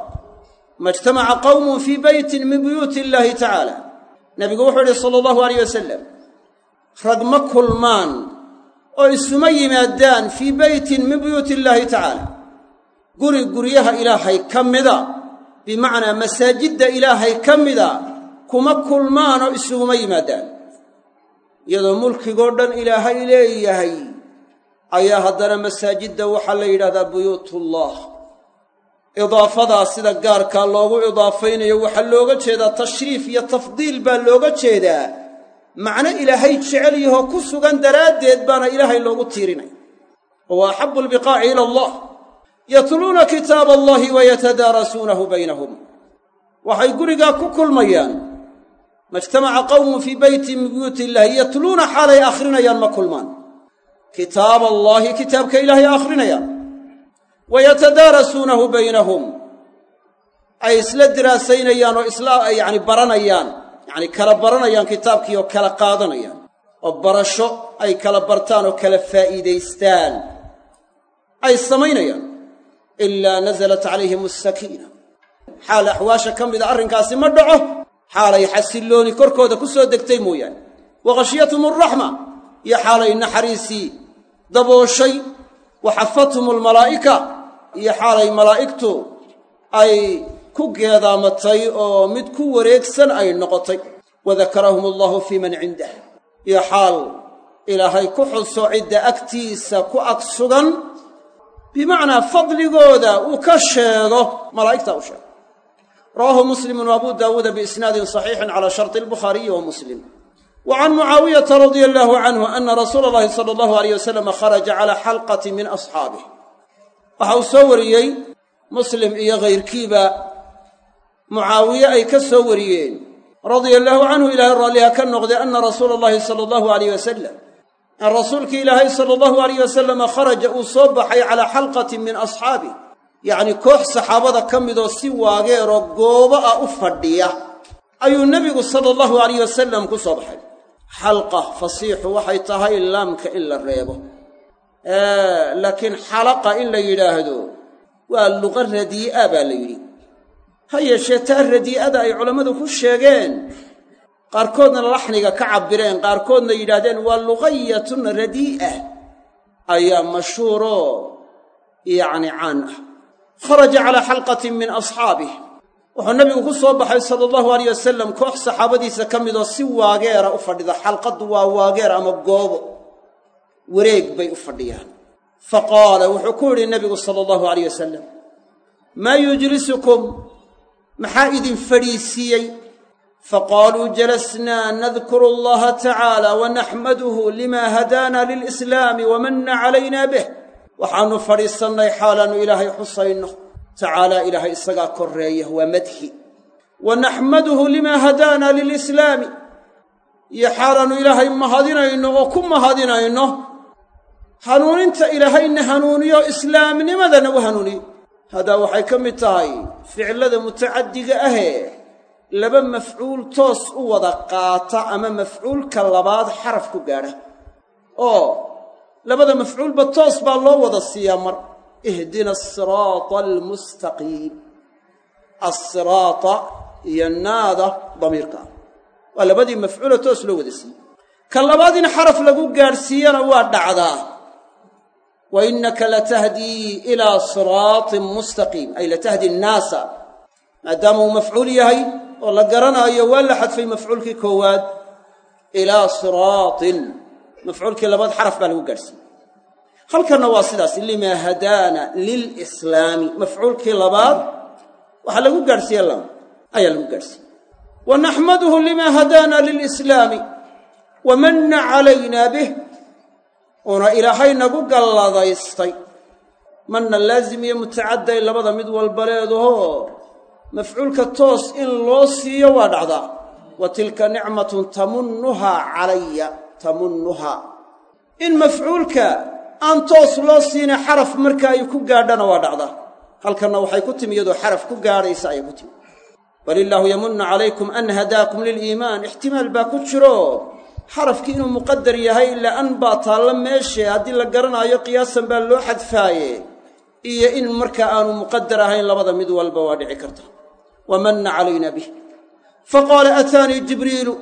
ma ijtamaca qawmun fii beytin min buyuuti illaahi tacaala nebigu wuxuu yidhi sala allahu alayh wasalam rag ma kulmaan oo isuma yimaadaan fii beytin min buyuuti illaahi tacaala. Guri guryaha ilaahay ka mida bimacnaa masaajidda ilaahay ka mida kuma kulmaanoo isuguma yimaadaan. Iyadoo mulkigoo dhan ilaahay leeyahay ayaa haddana masaajidda waxaa la yidhahdaa buyuutullah idaafadaa sida gaarkaa loogu idaafaynayo waxaa looga jeedaa tashriif iyo tafdiil baa looga jeedaa. Macno ilaahay jecel yahoo ku sugan daraaddeed baana ilaahay loogu tiirinay. Wa axabu albiqaaci ila allah. Yatluuna kitaaba allahi wa yatadaarasuunahu baynahum. Waxay gurigaa ku kulmayaan. Majtamaca qawmun fii beytin min buyuuti illahi yatluuna xaalay akhrinayaan ma kulmaan. Kitaaba allaahi kitaabka ilaahay akhrinayaan wa yatadaarasuunahu baynahum ay isla diraasaynayaan oo isla yacni baranayaan yacni kala baranayaan kitaabkii oo kala qaadanayaan oo barasho ay kala bartaan oo kala faa'iidaystaan ay samaynayaan ilaa nasalat calayhim asakiina xaal axwaasha ka mida arrinkaasi ma dhaco xaalay xasillooni korkooda ku soo degtay mooyaane wa khashiyathum alraxma iyo xaalay naxariisii dabooshay wa xafathum almalaa'ika iyo xaalay malaa'igtu ay ku geedaamatay oo mid ku wareegsan ay noqotay. Wa dakarahum allahu fii man cindah. Iyo xaal ilaahay ku xuso cidda agtiisa ku ag sugan bimacnaa fadligooda uu ka sheego. Malaa'igtaa u sheego rawaahu muslimun wa abu daawuuda biisnaadin saxiixin calaa sharti albukhaariyi wa muslim. Wa can mucaawiyata radia allaahu canhu ana rasuula allahi sala allahu alayh wasalama kharaja calaa xalqati min asxaabih waxa uu soo wariyey muslim iyo hayrkiiba mucaawiye ay ka soo wariyeen. Radia allaahu canhu ilaahay raalliha ka noqday ana rasuula allahi sala allahu alayh wasalam in rasuulkii ilaahay sala allahu alayh wasalama kharaja uu soo baxay calaa xalqatin min asxaabih yacnii koox saxaabada ka midoo si waageeroo goobo ah u fadhiya. Ayuu nebigu sala allahu alayh wasalam ku soo baxay. Xalqa fasiixu waxay tahay laamka in la reebo laakiin xalaqa in la yidhaahdo waa luqa radii'a baa la yidhi. Ha yeeshee taa radii'ada ay culammadu ku sheegeen. Qaarkoodna laxniga ka cabbireen qaarkoodna yidhaahdeen waa luqayatun radii'a. Ayaa mashhuuroo yacni caan ah. Kharaja calaa xalqatin min asxaabih wuxuu nabigu ku soo baxay sala allahu alayh wasalam koox saxaabadiisa ka midoo si waageera u fadhida. Xalqaddu waa waageer ama goobo wareeg bay u fadhiyaan. Fa qaala wuxuu ku yidhi nebigu sala allahu alayh wasalam maa yujlisukum? Maxaa idin fadhiisiiyey? Faqaaluu jalasnaa nadkuru allaha tacaala wa naxmaduhu lima hadaana lilislaami wa manna calayna bih. Waxaannu fadhiisannay xaalaannu ilaahay xusayno. Tacaalaa ilaahay isagaa korreeya waa madhi. Wa naxmaduhu limaa hadaana lilislaami. Iyo xaalaannu ilaahay mahadinayno oo ku mahadinayno hanuuninta ilaahayna hanuuniyo islaamnimadana u hanuuniyo haddaa waxay ka mid tahay ficillada mutacaddiga ahee laba mafcuul toos u wada qaata ama mafcuulka labaad xaraf ku gaadha. Oo labada mafcuulba toos baa loo wada siiyaa mar. Ihdina asiraata almustaqiim assiraata iyo naada damiirka. Waa labadii mafcuula toos loo wada siiyey. Ka labaad in xaraf lagu gaadhsiiyana waa dhacdaa wa innaka latahdii ilaa siraatin mustaqiim ay latahdi annaasa maadaama uu mafcuul yahay oo la garanaayo waa la xadfay mafcuulkii koowaad ilaa siraatin mafcuulkii labaad xaraf baa lagu gaadhsiiyey halkanna waa sidaas limaa hadaana lilislaami mafcuulkii labaad waxaa lagu gaadhsiiye lama ayaa lagu gaadhsiiyey wa naxmaduhu limaa hadaana lilislaami wa manna calayna uuna ilaahay nagu galladaystay. Manna laazim iyo mutacadday labada mid walba leedahoo mafcuulka toos in loo siiyo waa dhacdaa. Wa tilka nicmatun tamunnuhaa calaya tamunnuhaa in mafcuulka aan toos loo siina xaraf marka ay ku gaadhana waa dhacdaa. Halkanna waxay ku timi iyadoo xaraf ku gaadhaysa ayay ku timi. Balillaahu yamunnu calaykum an hadaakum liliimaan ixtimaal baa ku jiro xarafkii inuu muqadar yahay ilaa an baa taalla meeshee haddii la garanaayo qiyaasan baa loo xadfaaye. Iyo in markaa aanu muqadar ahayn labada mid walba waa dhici karta. Wa manna calayna bih faqaala ataanii jibriilu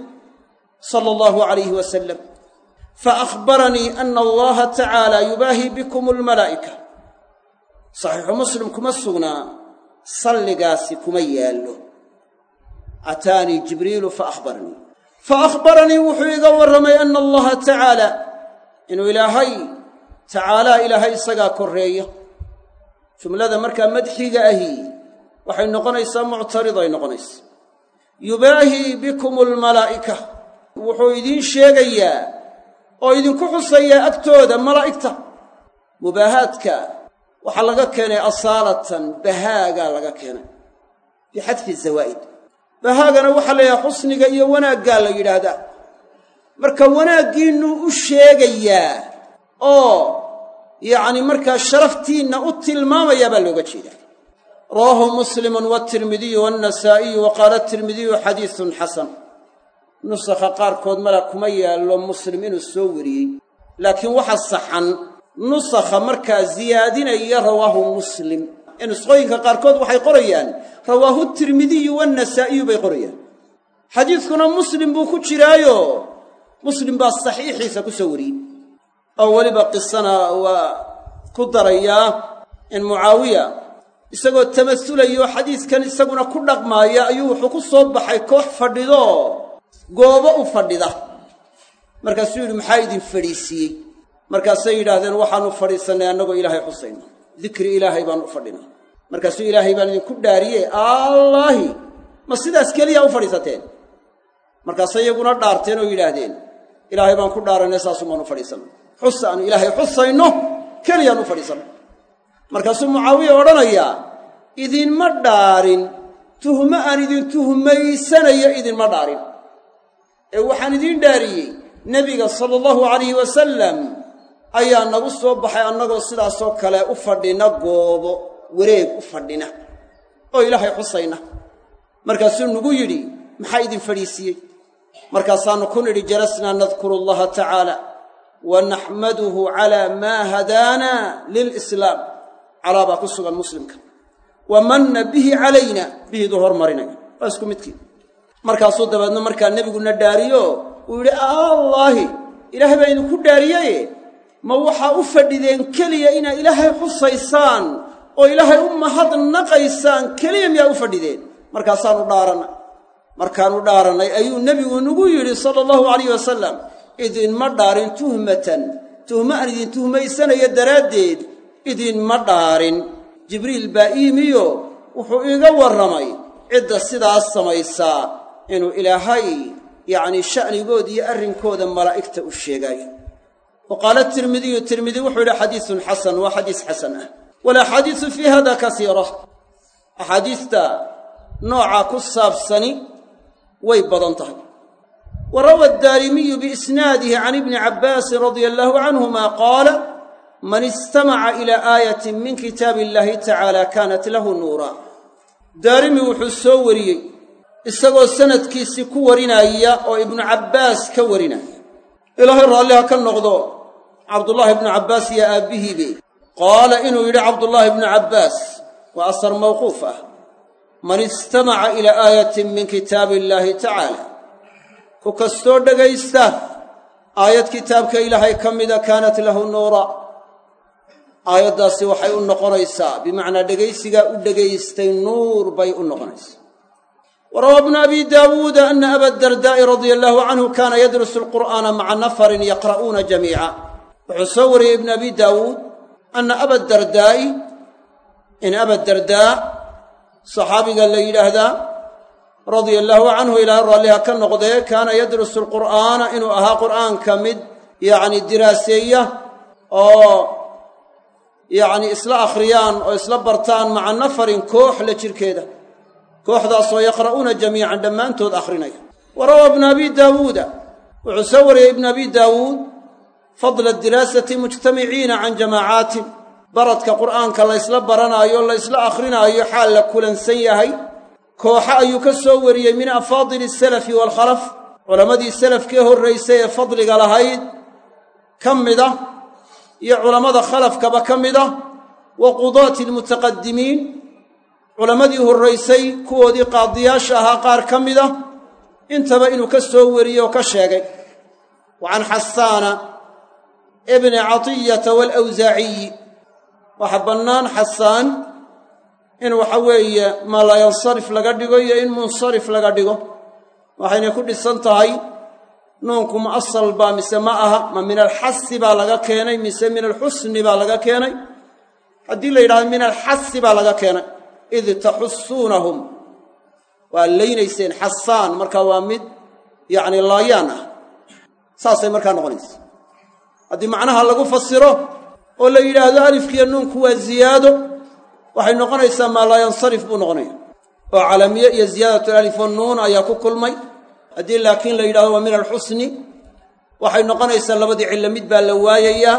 sala allahu calayhi wasalam faahbaranii ana allaha tacaala yubaahi bikum almalaa'ika saxiixu muslim kuma sugnaa salligaasi kuma yaallo. Ataanii jibriilu fa akhbaranii fa akhbaranii wuxuu iga warramay ana allaha tacaala inuu ilaahay tacaalaa ilaahay isagaa korreeya jumlada markaa madxiga ahi waxay noqonaysaa muctariday noqonaysa yubaahii bikum almalaa'ika wuxuu idiin sheegayaa oo idinku xusayaa agtooda malaa'igta mubaahaadka waxaa laga keenay asaalatan bahaagaa laga keenay bixadfi zawaa'id bahaagana waxaa la yidhaha xusniga iyo wanaaggaa la yidhaahdaa. Marka wanaaggiinnuu u sheegayaa oo yacni markaa sharaftiinna u tilmaamayaa baa looga jeedaa. Rawaahu muslimun waatirmidiyu waannasaa'iyu wa qaala atirmidiyu xadiisun xasan. Nusakha qaarkood mala kuma yaallo muslim inuu soo wariyey. Laakiin waxa saxan nusakha markaa siyaadinaya rawaahu muslim ee nusqooyinka qaarkood waxay qorayaan. Rawaahu tirmidiyu waannasaa'iyu bay qorayaan. Xadiidkuna muslim buu ku jiraayo. Muslim baa saxiixiisa ku soo wariyey. Oo weliba qisana waa ku darayaa in mucaawiya isagoo tamasulayo xadiiskan isaguna ku dhaqmaaya ayuu wuxuu ku soo baxay koox fadhido goobo u fadhida. Markaasuu yidhi maxaa idin fadhiisiiyey markaasay yidhaahdeen waxaanu fadhiisannay annagoo ilaahay xusayna dikri ilaahay baanu u fadhinaa markaasuu ilaahay baan idinku dhaariye allaahi ma sidaas keliyaa u fadhiisateen? Markaasay iyaguna dhaarteen oo yidhaahdeen ilaahay baan ku dhaaranay saasuu baanu fadhiisannay xus aanu ilaahay xusayno keliyaan u fadhiisanno markaasuu mucaawiya odhanayaa idinma dhaarin tuhmo aan idin tuhmaysanayo idinma dhaarin. Ee waxaan idiin dhaariyey nebiga sala allahu calayhi wasalam ayaa nagu soo baxay annagoo sidaasoo kale u fadhina goobo wareeg u fadhina. Oo ilaahay xusayna. Markaasuu nagu yidhi maxaa idin fadhiisiiyey markaasaannu ku nidhi jalasnaa nadkuru allaha tacaala wa naxmaduhu calaa maa hadaana lilislaam. Calaa baa ku sugan muslimka. Wa manna bihi calayna. Bihidu hormarinaya waa isku midkii. Markaasuu dabeedna markaa nebiguna dhaariyo uu yidhi allaahi ilaahay baa idinku dhaariyaye ma waxaa u fadhideen keliya inaad ilaahay xusaysaan oo ilaahay u mahadnaqaysaan keliya miyaa u fadhideen. Markaasaanu dhaarannay markaanu dhaarannay ayuu nebigu nagu yidhi sala allahu calayh wasalam idinma dhaarin tuhmatan. Tuhmo aan idin tuhmaysanayo daraaddeed idinma dhaarin. Jibriil baa iimiyo wuxuu iiga warramay cidda sidaas samaysaa inuu ilaahay yacnii sha'nigood iyo arrinkooda malaa'igta u sheegaayo wa qaala tirmidiyu tirmidi wuxuu yidhi xadiisun xasan waa xadiis xasan ah walaxaadiisu fii hada kasiira axaadiista noocaa ku saabsani way badan tahay. Wa rawa addaarimiyu biisnaadihi can ibni cabbaasin radia allaahu canhuma qaala man istamaca ilaa aayatin min kitaabi illaahi tacaala kaanat lahu nuura. Daarimi wuxuu soo wariyey isagoo sanadkiisii ku warinaya oo ibnu cabbaas ka warinaya. Ilaahay raalliha ka noqdo cabdullaahi ibnu cabbaas iyo aabbihiibe qaala inuu yidhi cabdullaahi ibnu cabbaas waa asar mawquuf ah. Man istamaca ilaa aayatin min kitaabi illaahi tacaala. Ku kastoo dhegaysta aayad kitaabka ilaahay ka mida kaanat lahu nuura. Aayaddaasi waxay u noqonaysaa bimacnaa dhegaysigaa u dhegaystay nuur bay u noqonaysaa. Wa rawaa bnu abi daawuuda ana aba dardaa'i radia allaahu canhu kaana yadrusu alqur'aana maca nafarin yaqra'uuna jamiica. Wuxuu soo wariyey ibnu abi daawuud anna abadardaa'i in abadardaa saxaabiga la yidhaahdaa radia allaahu canhu ilaahay raalliha ka noqdee kaana yadrusu alqur'aana inuu ahaa qur'aanka mid yacni diraaseeya oo yacni isla akhriyaan oo isla bartaan maca nafarin koox la jirkeeda kooxdaasoo yaqra'uuna jamiican dhammaantood akhrinaya wa rawaa ibnu abi daawuuda wuxuu soo wariyey ibnu abi daawuud fadla diraasati mujtamiciina can jamaacaati. Baradka qur'aanka la ysla baranaayo la ysla akhrinaayo xaal la kulansan yahay. Kooxo ayuu ka soo wariyey min afaadili asalafi waalkhalaf culammadii salafkee horraysay ee fadliga lahayd ka mida iyo culammada khalafkaba ka mida wa qudaati almutaqadimiin culammadii horraysay kuwoodii qaadiyaasha ahaa qaar ka mida intaba inuu ka soo wariyey oo ka sheegay. Wa can xasaana ibni catiyata waalawsaaciyi waxaa bannaan xasaan in waxa weeye maa laa yansarif laga dhigo iyo in munsarif laga dhigo. Waxayna ku dhisan tahay nuunku ma asal baa mise ma aha ma min alxasi baa laga keenay mise min alxusni baa laga keenay. Haddii la yidhahdo min alxasi baa laga keenay. Id taxusuunahum waa laynayseen xasaan marka waa mid yacni laayaan ah. Saasay markaa noqonaysa haddii macnaha lagu fasiro oo la yidhaahdo alifkiiyo nuunku waa ziyaado waxay noqonaysaa maa laa yansarif buu noqonaya. Oo calamiye iyo ziyaadat alif wannuun ayaa ku kulmay. Haddii laakiin la yidhahdo waa min alxusni waxay noqonaysaa labadii cillo mid baa la waayayaa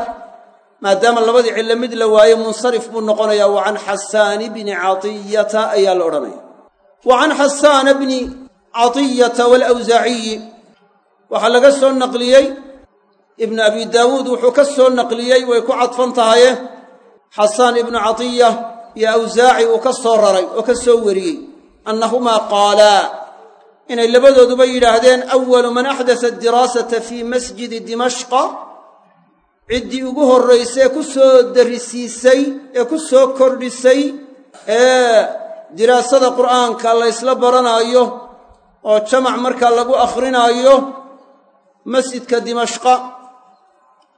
maadaama labadii cillo mid la waayo munsarif buu noqonayaa. Wa can xasaani bni catiyata ayaa la odhanaya. Wa can xasaana bni catiyata waalawsaaciyi waxaa laga soo naqliyey ibnu abi daawuud wuxuu ka soo naqliyey way ku cadfan tahaye xasaan ibnu catiya iyo awsaaci uu ka soo raray oo ka soo wariyey. Annahumaa qaalaa inay labadooduba yidhaahdeen awalu man axdasa adiraasata fii masjidi dimashqa. Ciddii ugu horraysay ee ku soo darisiisay ee ku soo kordhisay ee diraasada qur'aanka la ysla baranaayo oo jamac markaa lagu akhrinaayo masjidka dimashqa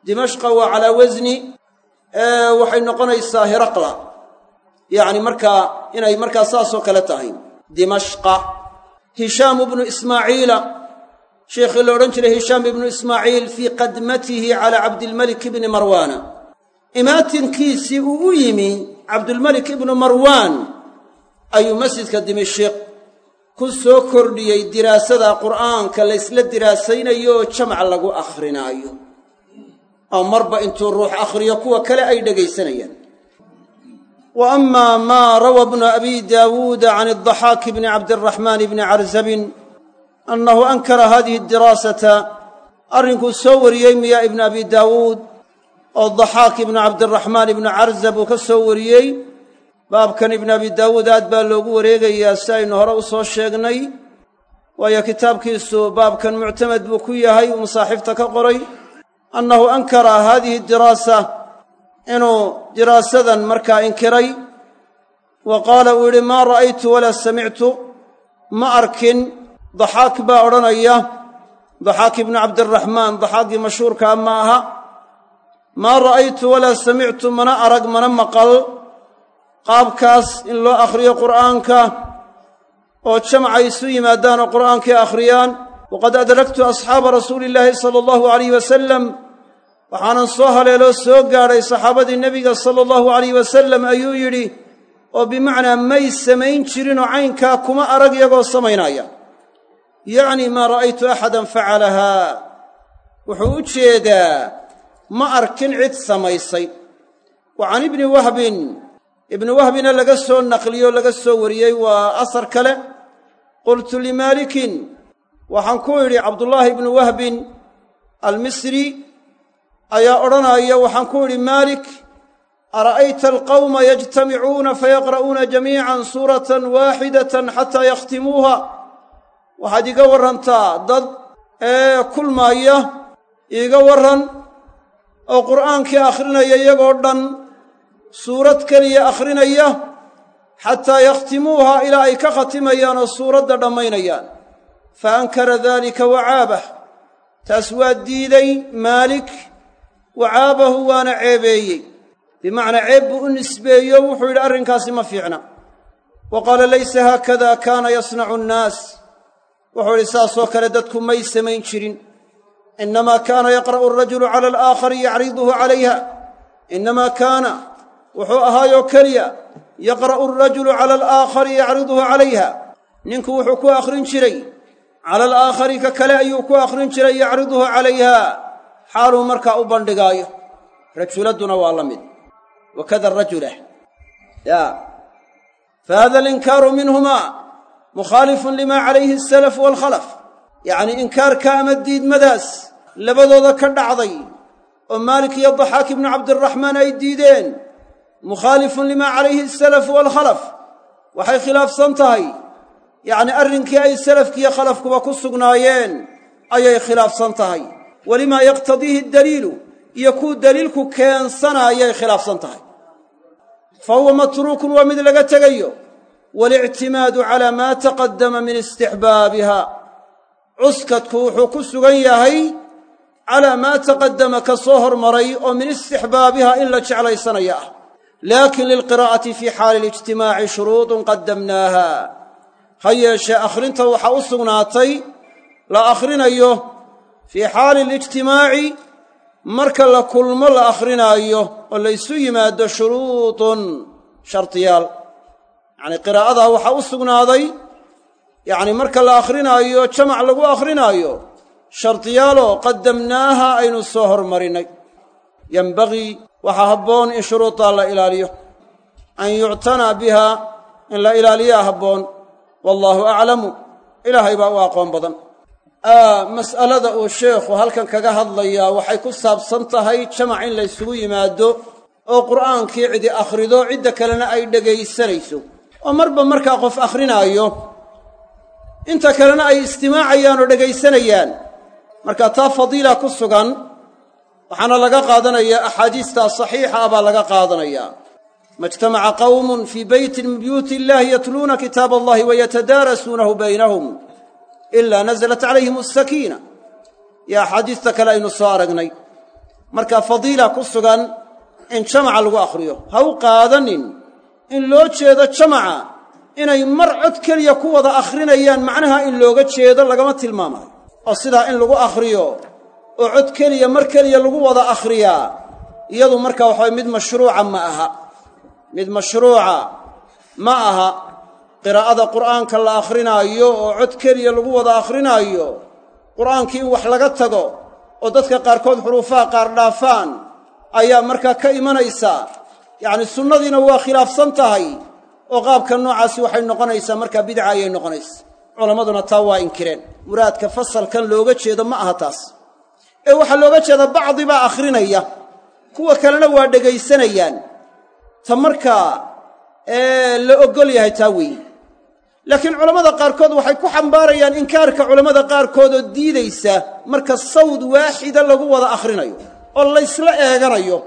dimashqa waa calaa wasni waxay noqonaysaa hiraqla. Yacni markaa inay markaa saasoo kale tahay. Dimashqa. Hishaamu bnu ismaaciila sheikhii la odhan jiray hishaam ibnu ismaaciil fii qadmatihi calaa cabdilmalik ibni marwaana imaatinkiisii uu u yimi cabdulmalik ibnu marwaan ayuu masjidka dimashiq ku soo kordhiyey diraasada qur'aanka la ysla diraasaynayo oo jamac lagu akhrinaayo oo marba intuu ruux akhriyo kuwa kale ay dhegaysanayaan wa ama maa rawa bnu abi daawuuda can adaxaaki bni cabdiraxmaan bni carzabin annahu ankara hadihi diraasata arrinkuu soo wariyey miyaa ibnu abi daawuud oo daxaak ibnu cabdiraxmaan ibnu carzab uu ka soo wariyey. Baabkan ibnu abi daawuud aad baa loogu wareegayaa si aynu hore u soo sheegnay waayo kitaabkiisu baabkan muctamed buu ku yahay uu masaaxiifta ka qoray annahu ankara haadihi diraasa inuu diraasadan markaa inkiray wa qaala uu yidhi maa ra'aytu walaa samictu ma arkin. Daxaak baa odhanaya daxaak ibnu cabdiraxmaan daxaakii mashhuurkaa ma aha. Maa ra'aytu walaa samictu mana arag mana maqal. Qaabkaas in loo akhriyo qur'aanka oo jamca isu yimaadaan oo qur'aankii akhriyaan waqad adraktu asxaaba rasuuli illaahi sala allahu alayh wasalam waxaanan soo haleeloo soo gaadhay saxaabadii nebiga sala allahu alayh wasalam ayuu yidhi oo bimacnaa may samayn jirinoo caynkaa kuma arag iyagoo samaynaya. Yacni maa ra'aytu axadan facalahaa wuxuu u jeedaa ma arkin cid samaysay. Wa can ibni wahbin ibni wahbina laga soo naqliyoo laga soo wariyey waa asar kale. Qultu limaalikin waxaan ku idhi cabdullaahi ibnu wahbin almisri ayaa odhanaya waxaan ku idhi maalik ara'ayta alqawma yajtamicuuna fayaqra'uuna jamiican suuratan waaxidatan xataa yakhtimuuha? Waxaad iga warrantaa dad ee kulmaaya iiga warran oo qur'aankii akhrinaya iyagoo dhan suurad keliya akhrinaya xataa yakhtimuuha ilaa ay ka khatimayaan oo suuradda dhammaynayaan. Fa ankara daalika wacaabah taas waa diiday maalik wacaabahu waana ceebeeyey bimacnaa ceeb buu u nisbeeyo wuxuu yidhi arrinkaasi ma fiicna wa qaala laysa haakada kaana yasnacu annaas wuxuu idhi saasoo kale dadku may samayn jirin innamaa kaana yaqra'u alrajulu cala alaakhari yacriduhu calayha innamaa kaana wuxuu ahaayoo keliya yaqra'u alrajulu cala alaakhari yacriduhu calayha ninku wuxuu ku akhrin jiray cala alaakhari ka kale ayuu ku akhrin jiray yacriduhu calayha xaaluu markaa u bandhigaayo rajuladduna waa la mid. Wakada rajula. Ya. Fa hada alinkaaru minhumaa mukhaalifun lima calayhi asalaf waalkhalaf yacnii inkaarka ama diidmadaas labadooda ka dhacday oo maalik iyo daxaak ibnu cabdiraxmaan ay diideen mukhaalifun lima calayhi asalafu waalkhalaf waxay khilaafsan tahay. Yacnii arrinkii ay salafkiiyo khalafkuba ku sugnaayeen ayay khilaafsan tahay walimaa yaqtadiihi daliilu iyo kuu daliilku keensanaayay khilaafsan tahay. Fa huwa matruukun waa mid laga tegayo. Waalictimaadu calaa maa taqaddama min istixbaabiha. Cuskadku wuxuu ku sugan yahay calaa maa taqaddama ka soo hormaray oo min istixbaabiha in la jeclaysanaya ah. Laakin lilqiraa'ati fii xaali alijtimaaci shuruudun qaddamnaaha. Ha yeeshee akhrinta waxaa u sugnaatay la akhrinayo fii xaali alijtimaaci marka la kulmo la akhrinaayo oo laysu yimaado shuruudun shardiyaal yacnii qiraa'adaa waxaa u sugnaaday yacni marka la akhrinaayo jamac lagu akhrinaayo shardiyaaloo qaddamnaaha aynu soo hormarinnay yembagii waxaa habboon in shuruudaa la ilaaliyo. An yuctanaa biha in la ilaaliyaa habboon. Wallaahu aclamu ilaahay baa u aqoon badan mas'alada uu sheekhu halkan kaga hadlayaa waxay ku saabsan tahay jamac in laysugu yimaado oo qur'aankii cidi akhrido cidda kalena ay dhegaysanayso oo marba markaa qof akhrinaayo inta kalena ay istimaacayaan oo dhegaysanayaan marka taa fadiila ku sugan waxaana laga qaadanayaa axaadiistaa saxiixa ah baa laga qaadanayaa ma ijtamaca qawmun fii beytin min buyuuti illahi yatluuna kitaab allahi wayatadaarasuunahu baynahum ilaa nasalat calayhim asakiina iyo axaadiista kale aynu soo aragnay. Marka fadiila ku sugan in jamaca lagu akhriyo ha u qaadanin in loo jeedo jamaca inay mar cod keliya ku wada akhrinayaan macnaha in looga jeedo lagama tilmaamayo. Oo sidaa in lagu akhriyo oo cod keliya mar keliya lagu wada akhriyaa iyadu marka waxabay mid mashruuca ma aha. Mid mashruuca ma aha qiraa'ada qur'aanka la akhrinaayo oo cod keliya lagu wada akhrinaayo qur'aankii in wax laga tago oo dadka qaarkood xuruufaha qaar dhaafaan ayaa markaa ka imanaysa. Yacni sunnadiina waa khilaafsan tahay oo qaabka noocaasi waxay noqonaysaa markaa bidca ayay noqonaysa. Culammaduna taa waa inkireen. Muraadka fasalkan looga jeedo ma aha taas. Ee waxaa looga jeedaa bacdi baa akhrinaya. Kuwa kalena waa dhegaysanayaan ta markaa la oggol yahay taa weeye laakiin culammada qaarkood waxay ku xambaarayaan inkaarka culammada qaarkood oo diidaysa marka sawd waaxida lagu wada akhrinayo oo laysla eeganayo.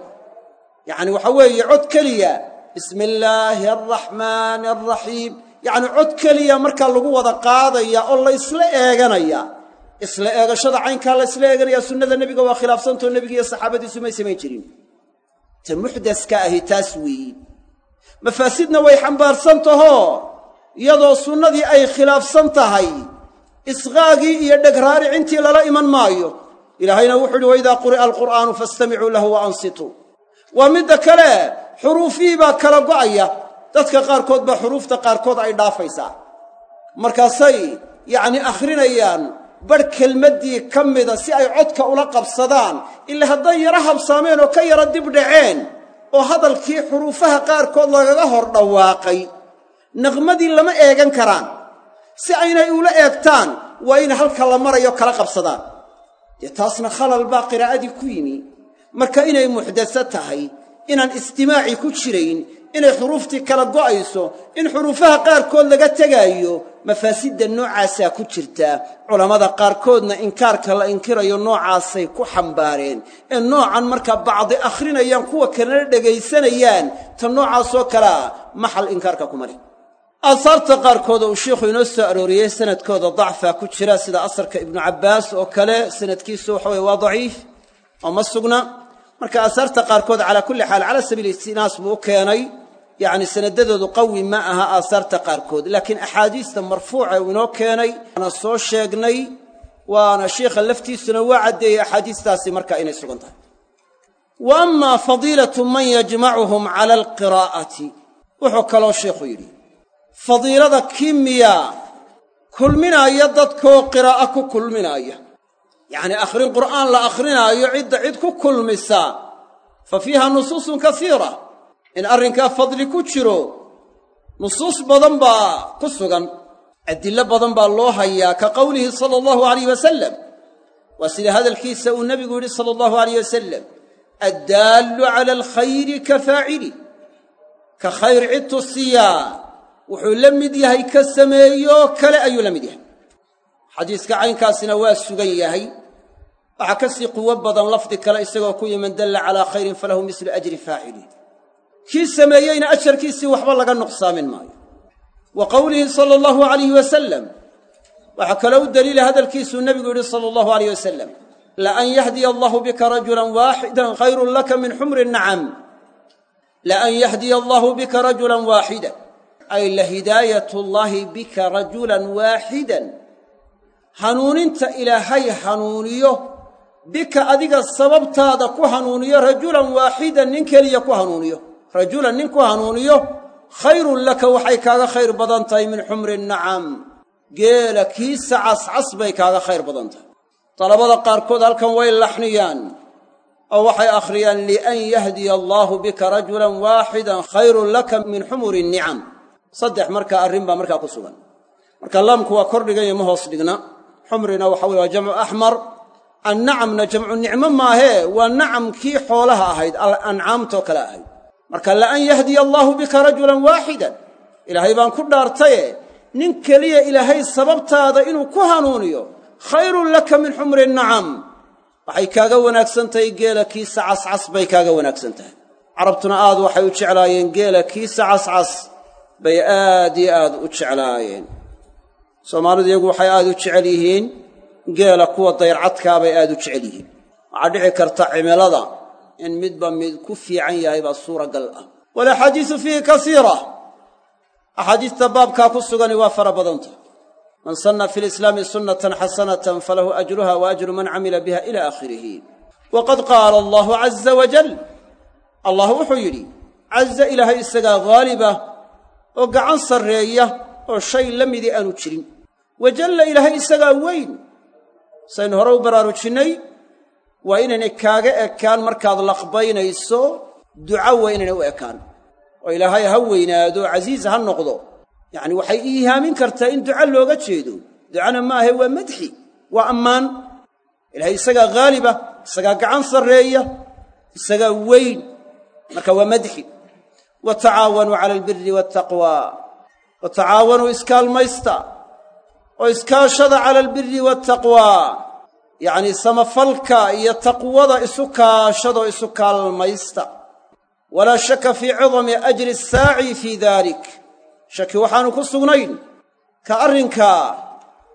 Yacni waxaa weeye cod keliya bismi illaahi alraxmaani alraxiim yacni cod keliya markaa lagu wada qaadaya oo laysla eeganaya. Isla eegashada caynkaa laysla eeganaya sunnada nebiga waa khilaafsantao nebiga iyo saxaabadiisu may samayn jirin. Ta muxdaska ahi taas weeye mafaasidna way xambaarsan tahoo iyadoo sunnadii ay khilaafsan tahay isqaagii iyo dhegraaricintii lala iman maayo. Ilaahayna wuxuu uhi waidaa quri'a alqur'aanu faastamicuu lahu wa ansituu waa midda kale xuruufihii baa kala go'aya. Dadka qaarkood baa xuruufta qaarkood ay dhaafaysaa. Markaasay yacni akhrinayaan badh kelmaddii ka mida si ay codka ula qabsadaan ila hadday yaro habsaameen oo ka yaro dib dhaceen oo hadalkii xuruufaha qaarkood lagaga hor dhawaaqay naqmadii lama eegan karaan. Si aynay ula eegtaan waa in halka la marayo kala qabsadaan. Dee taasna khalal baa qiraa'adii ku yimi. Marka inay muxdasa tahay inaan istimaaci ku jirayn inay xuruuftii kala go'ayso in xuruufaha qaarkood laga tegaayo mafaasidda noocaasaa ku jirtaa culammada qaarkoodna inkaarka la inkirayo noocaasay ku xambaareen. Ee noocan markaa bacdi akhrinayaan kuwa kalena dhegaysanayaan ta noocaasoo kale ah maxal inkaarka kuma leh aasaarta qaarkood uu sheikhu inoo soo arooriyey sanadkooda dacfaa ku jira sida asarka ibnu cabbaas oo kale sanadkiisu waxa weye waa daciif oo ma sugna. Marka aasaarta qaarkood calaa kulli xaal cala sabiili istinaas buu keenay. Yacni sanadadoodu qawi ma aha aasaarta qaarkood laakiin axaadiista marfuuca uu inoo keenay waana soo sheegnay waana sheikha laftiisuna waa caddeeyey axaadiistaasi markaa inay sugan tahay. Wa fadiilatu man yajmacuhum cala alqiraa'ati wuxuu kaloo sheikhu yidhi fadiilada kii miyaa kulminaaya dadkoo qiraa'o ku kulminaaya yacnii akhrin qur'aan la akhrinaayo cidda cid ku kulmisa fa fiiha nusuusun kasiira. In arrinkaa fadli ku jiro nusuus badan baa ku sugan. Adillo badan baa loo hayaa ka qowlihi sala allahu alayh wasalam waa sida hadalkiisa uu nebigu yidhi sala allahu alayh wasalam addaallu cala alkhayri ka faacili. Ka khayr cid tusiyaa wuxuu la mid yahay ka sameeyoo kale ayuu la mid yahay. Xadiiska caynkaasina waa sugan yahay. Waxaa ka sii quwo badan lafdi kale isagoo ku yii man dalla calaa khayrin falahu mislu ajri faacili kii sameeyeyna ajarkiisii waxba laga nuqsaamin maayo. Wa qowlihi sala allahu alayhi wasalam waxaa kaloo u daliila hadalkiisuu nebigu yidhi sala allahu alayh wasalam laan yahdiya allahu bika rajulan waaxidan khayrun laka min xumri nacam. Laan yahdiya allahu bika rajulan waaxida ay la hidaayat llaahi bika rajulan waaxidan. Hanuuninta ilaahay hanuuniyo bika adiga sababtaada ku hanuuniyo rajulan waaxidan nin keliya ku hanuuniyo. Rajulan nin ku hanuuniyo khayrun laka waxay kaaga khayr badan tahay min xumri nacam. Geela kiisa cascas bay kaaga khayr badan tahay. Dalabada qaarkood halkan way laxniyaan oo waxay akhriyaan lian yahdiya allaahu bika rajulan waaxidan khayrun laka min xumuri nicam saddex markaa arrin baa markaa ku sugan. Marka laamku waa kor dhigan iyo ma hoos dhigna. Xumrina waxa weye waa jamcu axmar annacamna jamcu nicmo maahee waa nacamkii xoolaha ahayd ancaamtoo kale ahayd. Marka laan yahdiya allaahu bika rajulan waaxidan ilaahay baan ku dhaartaye nin keliya ilaahay sababtaada inuu ku hanuuniyo khayrun laka min xumri nacam. Waxay kaaga wanaagsan tahay geela kiisa cascas bay kaaga wanaagsan tahay carabtuna aad waxay u jeclaayeen geela kiisa cascas bay aad iyo aad u jeclaayeen. Soomaalidu iyagu waxay aad u jecel yihiin geela kuwa dayrcadkaa bay aad u jecel yihiin. Waxaa dhici karta cimilada in midba mid ku fiican yahay baa suuragal ah. Walaxaadiisu fiihi kasiira. Axaadiista baabkaa ku sugani waa fara badanta man sanna fi lislaami sunnatan xasanatan falahu ajruha wa ajru man camila biha ila aakhirihi. Waqad qaala allahu caza wajal allah wuxuu yidhi caza ilaahay isagaa haalibah oo gacan sarreeya oo shay la midii aanu jirin. Wajalla ilaahay isagaa weyn. Saynu hore u baraarujinnay waa inaynay kaaga ekaan markaad laqbaynayso duca waa inaynay u ekaan. Oo ilaahay ha weynaado casiis ha noqdo. Yacni waxay iihaamin kartaa in duca looga jeedo. Ducana maahe waa madxi waa ammaan. Ilahay isagaa haaliba isagaa gacan sarreeya isagaa weyn. Marka waa madxi wa tacaawanuu cala albiri waaltaqwa wa tacaawanuu iskaalmaysta oo iskaashada cala albiri waaltaqwaa yacnii samafalka iyo taqwada isu kaashadoo isu kaalmaysta walaa shaka fii cidami ajri asaaci fii dalik shaki waxaanu ku sugnayn ka arrinkaa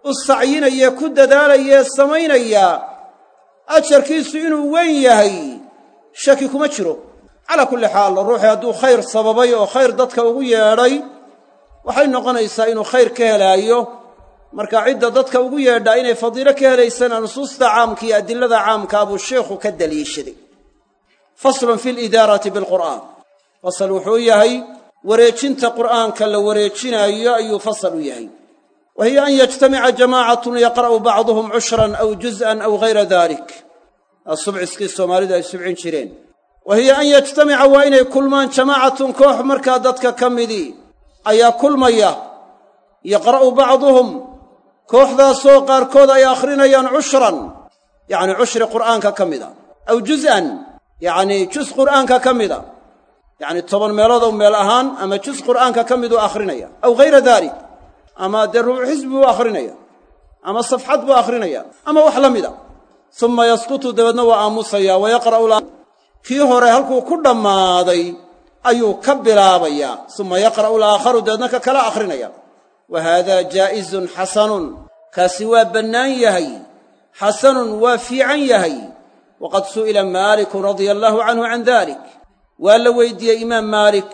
u sacyinayee ku dadaalayee samaynaya ajarkiisu inuu weyn yahay shaki kuma jiro calaa kulli xaal ruuxii hadduu khayr sababay oo khayr dadka ugu yeedhay waxay noqonaysaa inuu khayr ka helaayo. Marka cidda dadka ugu yeedhaa inay fadiilo ka helaysana nusuusta caamka iyo adilada caamkaa buu sheikhu ka daliishaday. Faslun fi lidaarati bilqur'aan fasal wuxuu yahay wareejinta qur'aanka la wareejinaayo ayuu fasal u yahay. Wa hiya an yajtamica jamaacatun yaqra'u bacduhum cushran aw juz'an aw hayra dalik aa subciskii soomaalidu ay subcin jireen wa hiya an yajtamica waa inay kulmaan jamaacatun koox markaa dadka ka midii ayaa kulmaya yaqra'u bacduhum kooxdaasoo qaarkood ay akhrinayaan cushran yacni cushri qur'aanka ka mida aw juz'an yacnii jus qur'aanka ka mida yacni toban meelood ow meel ahaan ama jus qur'aanka ka miduu akhrinaya aw hayra daalik ama dee rubuc xisbi buu akhrinaya ama safxad buu akhrinaya ama wax la mida suma yaskutu dabeedna waa aamusaya wa yaqra'u kii hore halkuu ku dhammaaday ayuu ka bilaabayaa suma yaqra'u alaakharu dabeedna ka kala akhrinaya. Wa haadaa jaa'izun xasanun kaasi waa bannaan yahay xasanun waa fiican yahay. Waqad su'ila maalikun radia allaahu canhu can dalik waa la weydiiyey imaam maalik.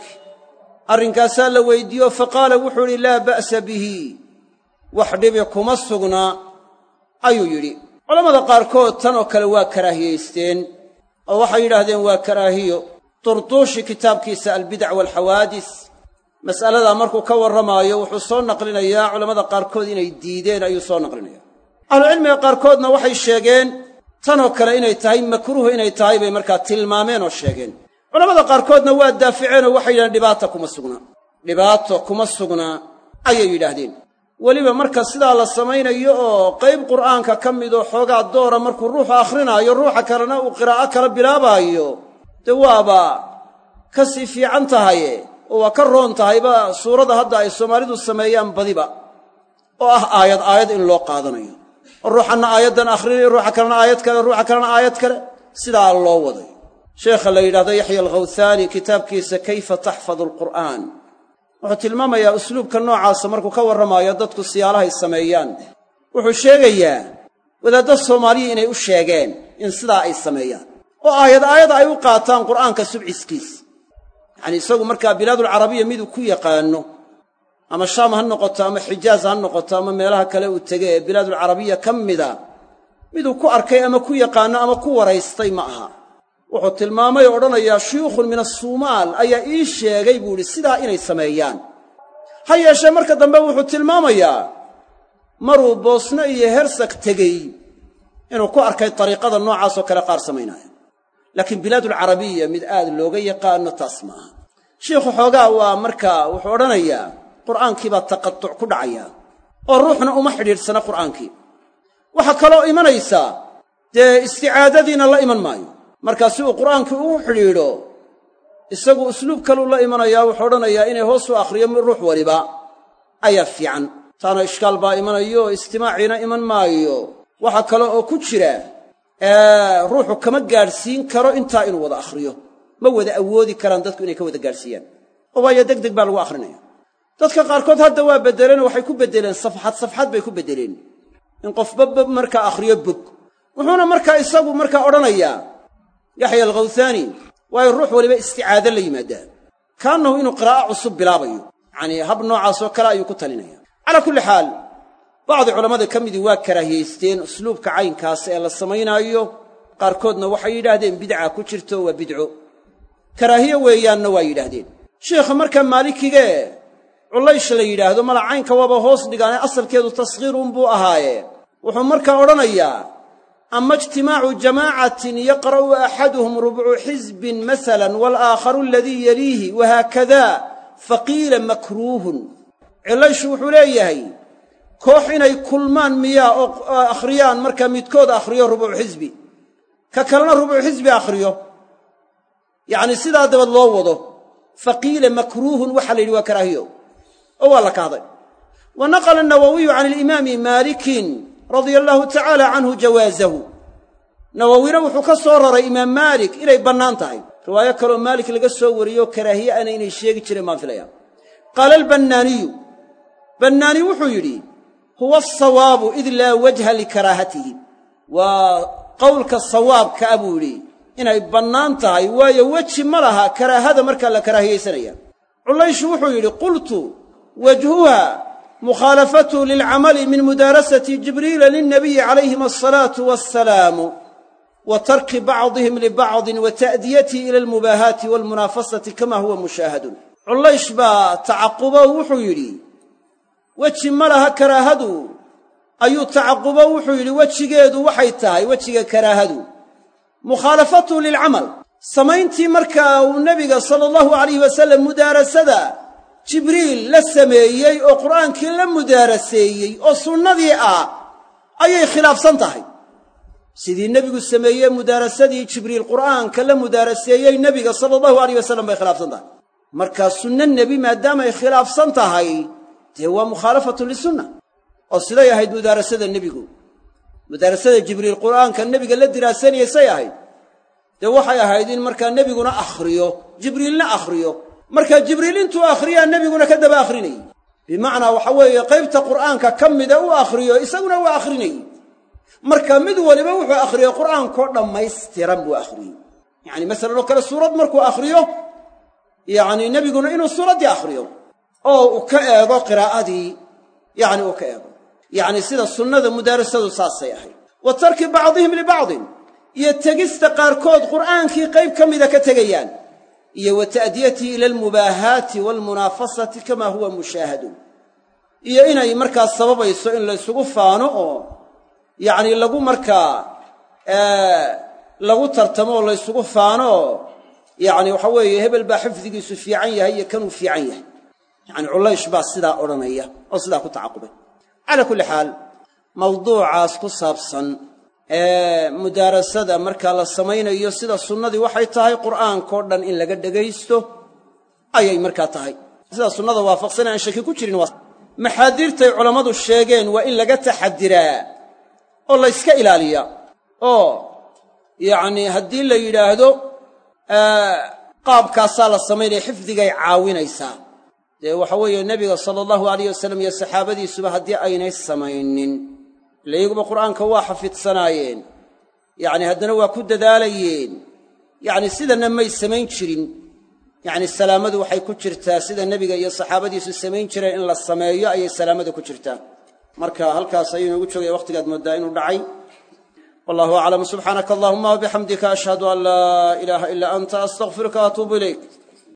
Arrinkaasaa la weydiiyo faqaala wuxuu idhi laa ba'sa bihi wax dhibi kuma sugnaa ayuu yidhi. Culammada qaarkood tan oo kale waa karaahiyaysteen oo waxay yidhaahdeen waa karaahiyo. Durduushi kitaabkiisa albidac waalxawaadis mas'aladaa markuu ka warramaayo wuxuu soo naqlinayaa culammada qaarkood inay diideen ayuu soo naqlinaya ahlucilmiga qaarkoodna waxay sheegeen tanoo kale inay tahay makruuh inay tahay bay markaa tilmaameen oo sheegeen. Culammada qaarkoodna waa daaficeenoo waxay yidhahdeen dhibaata kuma sugnaa dhibaato kuma sugnaa ayay yidhaahdeen weliba marka sidaa la samaynayo oo qayb qur'aanka ka midoo xoogaa doora markuu ruuxu akhrinaayo ruuxa kalena uu qiraa'o kala bilaabaayo dee waaba ka sii fiican tahaye oo waa ka roon tahayba suurada hadda ay soomaalidu sameeyaan badiba oo ah aayad aayad in loo qaadanayo. Oo ruuxanna aayaddan akhrinayo ruuxa kalena aayad kale ruuxa kalena aayad kale sidaa loo waday. Sheekha la yidhahdo yaxya alkhawthaani kitaabkiisa kayfa taxfadu alqur'aan wuxuu tilmaamayaa usluubka noocaasa markuu ka warramaayo dadku siyaalahay sameeyaan. Wuxuu sheegayaa wadaadda soomaaliya inay u sheegeen in sidaa ay sameeyaan. Oo aayad aayada ay u qaataan qur'aanka subciskiis. Yacanii isagu markaa bilaadulcarabiya miduu ku yaqaanno ama shaam ha noqoto ama xijaaz ha noqoto ama meelaha kale uu tege ee bilaadulcarabiya ka mida miduu ku arkay ama ku yaqaanno ama ku waraystay ma aha wuxuu tilmaamay oo odhanayaa shuyuukhun min asuumaal ayaa ii sheegay buu idhi sidaa inay sameeyaan. Ha yeeshee marka dambe wuxuu tilmaamayaa maruu boosno iyo hersag tegey inuu ku arkay dariiqada noocaasoo kale qaar samaynaya laakiin bilaadulcarabiya mid aad looga yaqaanno taas ma aha. Shiikhu xoogaa waa markaa wuxuu odhanayaa qur'aankii baa taqatuc ku dhacaya oo ruuxna uma xidhiidhsana qur'aankii. Waxaa kaloo imanaysaa dee isticaadadiina la iman maayo markaa si uu qur'aankii ugu xidhiidho isagu usluub kaluu la imanayaa wuxuu odhanayaa inay hoos u akhriyo ruux waliba. Ayaa fiican. Taana ishkaal baa imanayo istimaaciina iman maayo. Waxaa kale oo ku jira ruuxu kama gaadhsiin karo intaa inuu wada akhriyo. Ma wada awoodi karaan dadku inay ka wada gaadhsiiyaan. Oo deg deg baa lagu akhrinaya. Dadka qaarkood hadda waa beddeleen waxay ku beddeleen safxad safxad bay ku beddeleen. In qofba markaa akhriyo bog wuxuuna markaa isagu markaa odhanayaa yaxya alkhawthaani waayo ruux waliba isticaado la yimaadaa. Kaannahu inuu qiraa'o cusub bilaabayo. Yacanii hab noocaasoo kale ayuu ku talinaya calaa kulli xaal bacdi culammada ka midii waa karaahiyaysteen usluubka caynkaas ee la samaynaayo. Qaarkoodna waxay yidhaahdeen bidca ku jirto waa bidco. Karaahiye weeyaanna waa yidhaahdeen. Sheikha markaa maalikigee cullaysh la yidhaahdo mala caynka waaba hoos dhigaane asalkeedu taskhiirunbuu ahaaye. Wuxuu markaa odhanayaa ama ijtimaacu jamaacatin yaqra'u axaduhum rubcu xisbin masalan walaakharu aladii yaliihi wahaakada faqiila makruuhun cillayshu wuxuu leeyahay koox inay kulmaan miyaa oo akhriyaan markaa midkood akhriyo rubucu xisbi ka kalena rubucu xisbi akhriyo yacni sidaa dabad loo wado faqiila makruuhun waxaa la yidhi waa karaahiyo oo waa la kahday wa naqala nawowiyu can alimaami maalikin radia allaahu tacaala canhu jawaazahu. Nawowina wuxuu ka soo raray imaam maalik inay bannaan tahay. Riwaayo kaloo maalik laga soo wariyo karaahiye ana inay sheegi jireen baan filaya qaala albannaaniyu bannaani wuxuu yidhi huwa asawaabu id laa wajha likaraahatihi waa qowlka sawaabka a buu yidhi inay bannaan tahay waayo weji ma laha karaahada markaa la karaahiyaysanaya cullayshu wuxuu yidhi qultu wajhuha mukhaalafatu lilcamali min mudaarasati jibriila lilnabiyi calayhim asalaatu wassalaamu wa tarki bacdihim libacdin wa ta'diyatihi ila almubaahaati waalmunaafasati kama huwa mushaahadun cullaysh baa tacaqubo wuxuu yidhi weji ma laha karaahadu ayuu tacaqubo wuxuu yidhi wejigeedu waxay tahay wejiga karaahadu mukhaalafatuhu lilcamal samayntii markaa uu nebiga sala allahu alayh wasalam mudaarasada jibriil la sameeyey oo qur'aankii la mudaaraseeyey oo sunnadii ah ayay khilaafsan tahay. Sidii nebigu sameeyey mudaarasadii jibriil qur'aanka la mudaaraseeyey nebiga sala allahu alayh wasalam bay khilaafsan tahay. Markaa sunno nebi maadaamay khilaafsan tahay dee waa mukhaalafatu lisunna oo siday ahayd mudaarasada nebigu. Mudaarasada jibriil qur'aanka nebiga la diraasanayay say ahayd. Dee waxay ahayd in markaa nebiguna akhriyo jibriilna akhriyo markaa jibriil intuu akhriyaa nebiguna ka daba akhrinayey bimacnaa waxa weeye qaybta qur'aanka ka mida u akhriyo isaguna waa akhrinayey marka mid waliba wuxuu akhriyey qur'aankoo dhammaystiran buu akhriyey yacani masalan oo kale suurad markuu akhriyo yacni nebiguna inuu suuraddii akhriyo oo uu ka eego qiraa'adii yacni uu ka eego. Yacni sida sunnada mudaarasadu saasay ahayd. Wa tarki bacdihim libacdin iyo tegista qaarkood qur'aankii qayb ka mida ka tegayaan iyo wa ta'diyatihi ila almubaahaati waalmunaafasati kama huwa mushaahadun iyo inay markaa sababayso in laysugu faano oo yacni lagu markaa lagu tartamo oo laysugu faano oo yacni waxa weeye hebel baa xifdigiisu fiican yahay iyo kanuu fiican yahay. Yacni cullaysh baa sidaa odhanaya oo sidaa ku tacaqubay. Calaa kulli xaal mawduucaas ku saabsan mudaarasada markaa la samaynayo sida sunnadii waxay tahay qur'aankao dhan in laga dhegaysto ayay markaa tahay. Sida sunnada waafaqsan aan shaki ku jirin waa maxaadiirtay culammadu sheegeen waa in laga taxadiraa oo layska ilaaliyaa. Oo yacnii haddii la yidhaahdo qaabkaasaa la samaynaya xifdigay caawinaysaa. Dee waxa weeye nebiga sala allahu alayh wasalam iyo saxaabadiisuba haddii aynay samaynin ila qur'aanka waa xafidsanaayeen yacni haddana waa ku dadaalayeen. Yacni sidanna may samayn jirin. Yacni salaamadu waxay ku jirtaa sida nebiga iyo saxaabadiisu samayn jireen in la sameeyo ayay salaamadu ku jirtaa. Marka halkaas ayuu inoogu joogaya wakhtigaad mooddaa inuu dhacay. Wallahu aclam subxaanaka allahuma wabixamdika ashhadu an laa ilaaha ilaa anta astaqfiruka waatuubu ilayk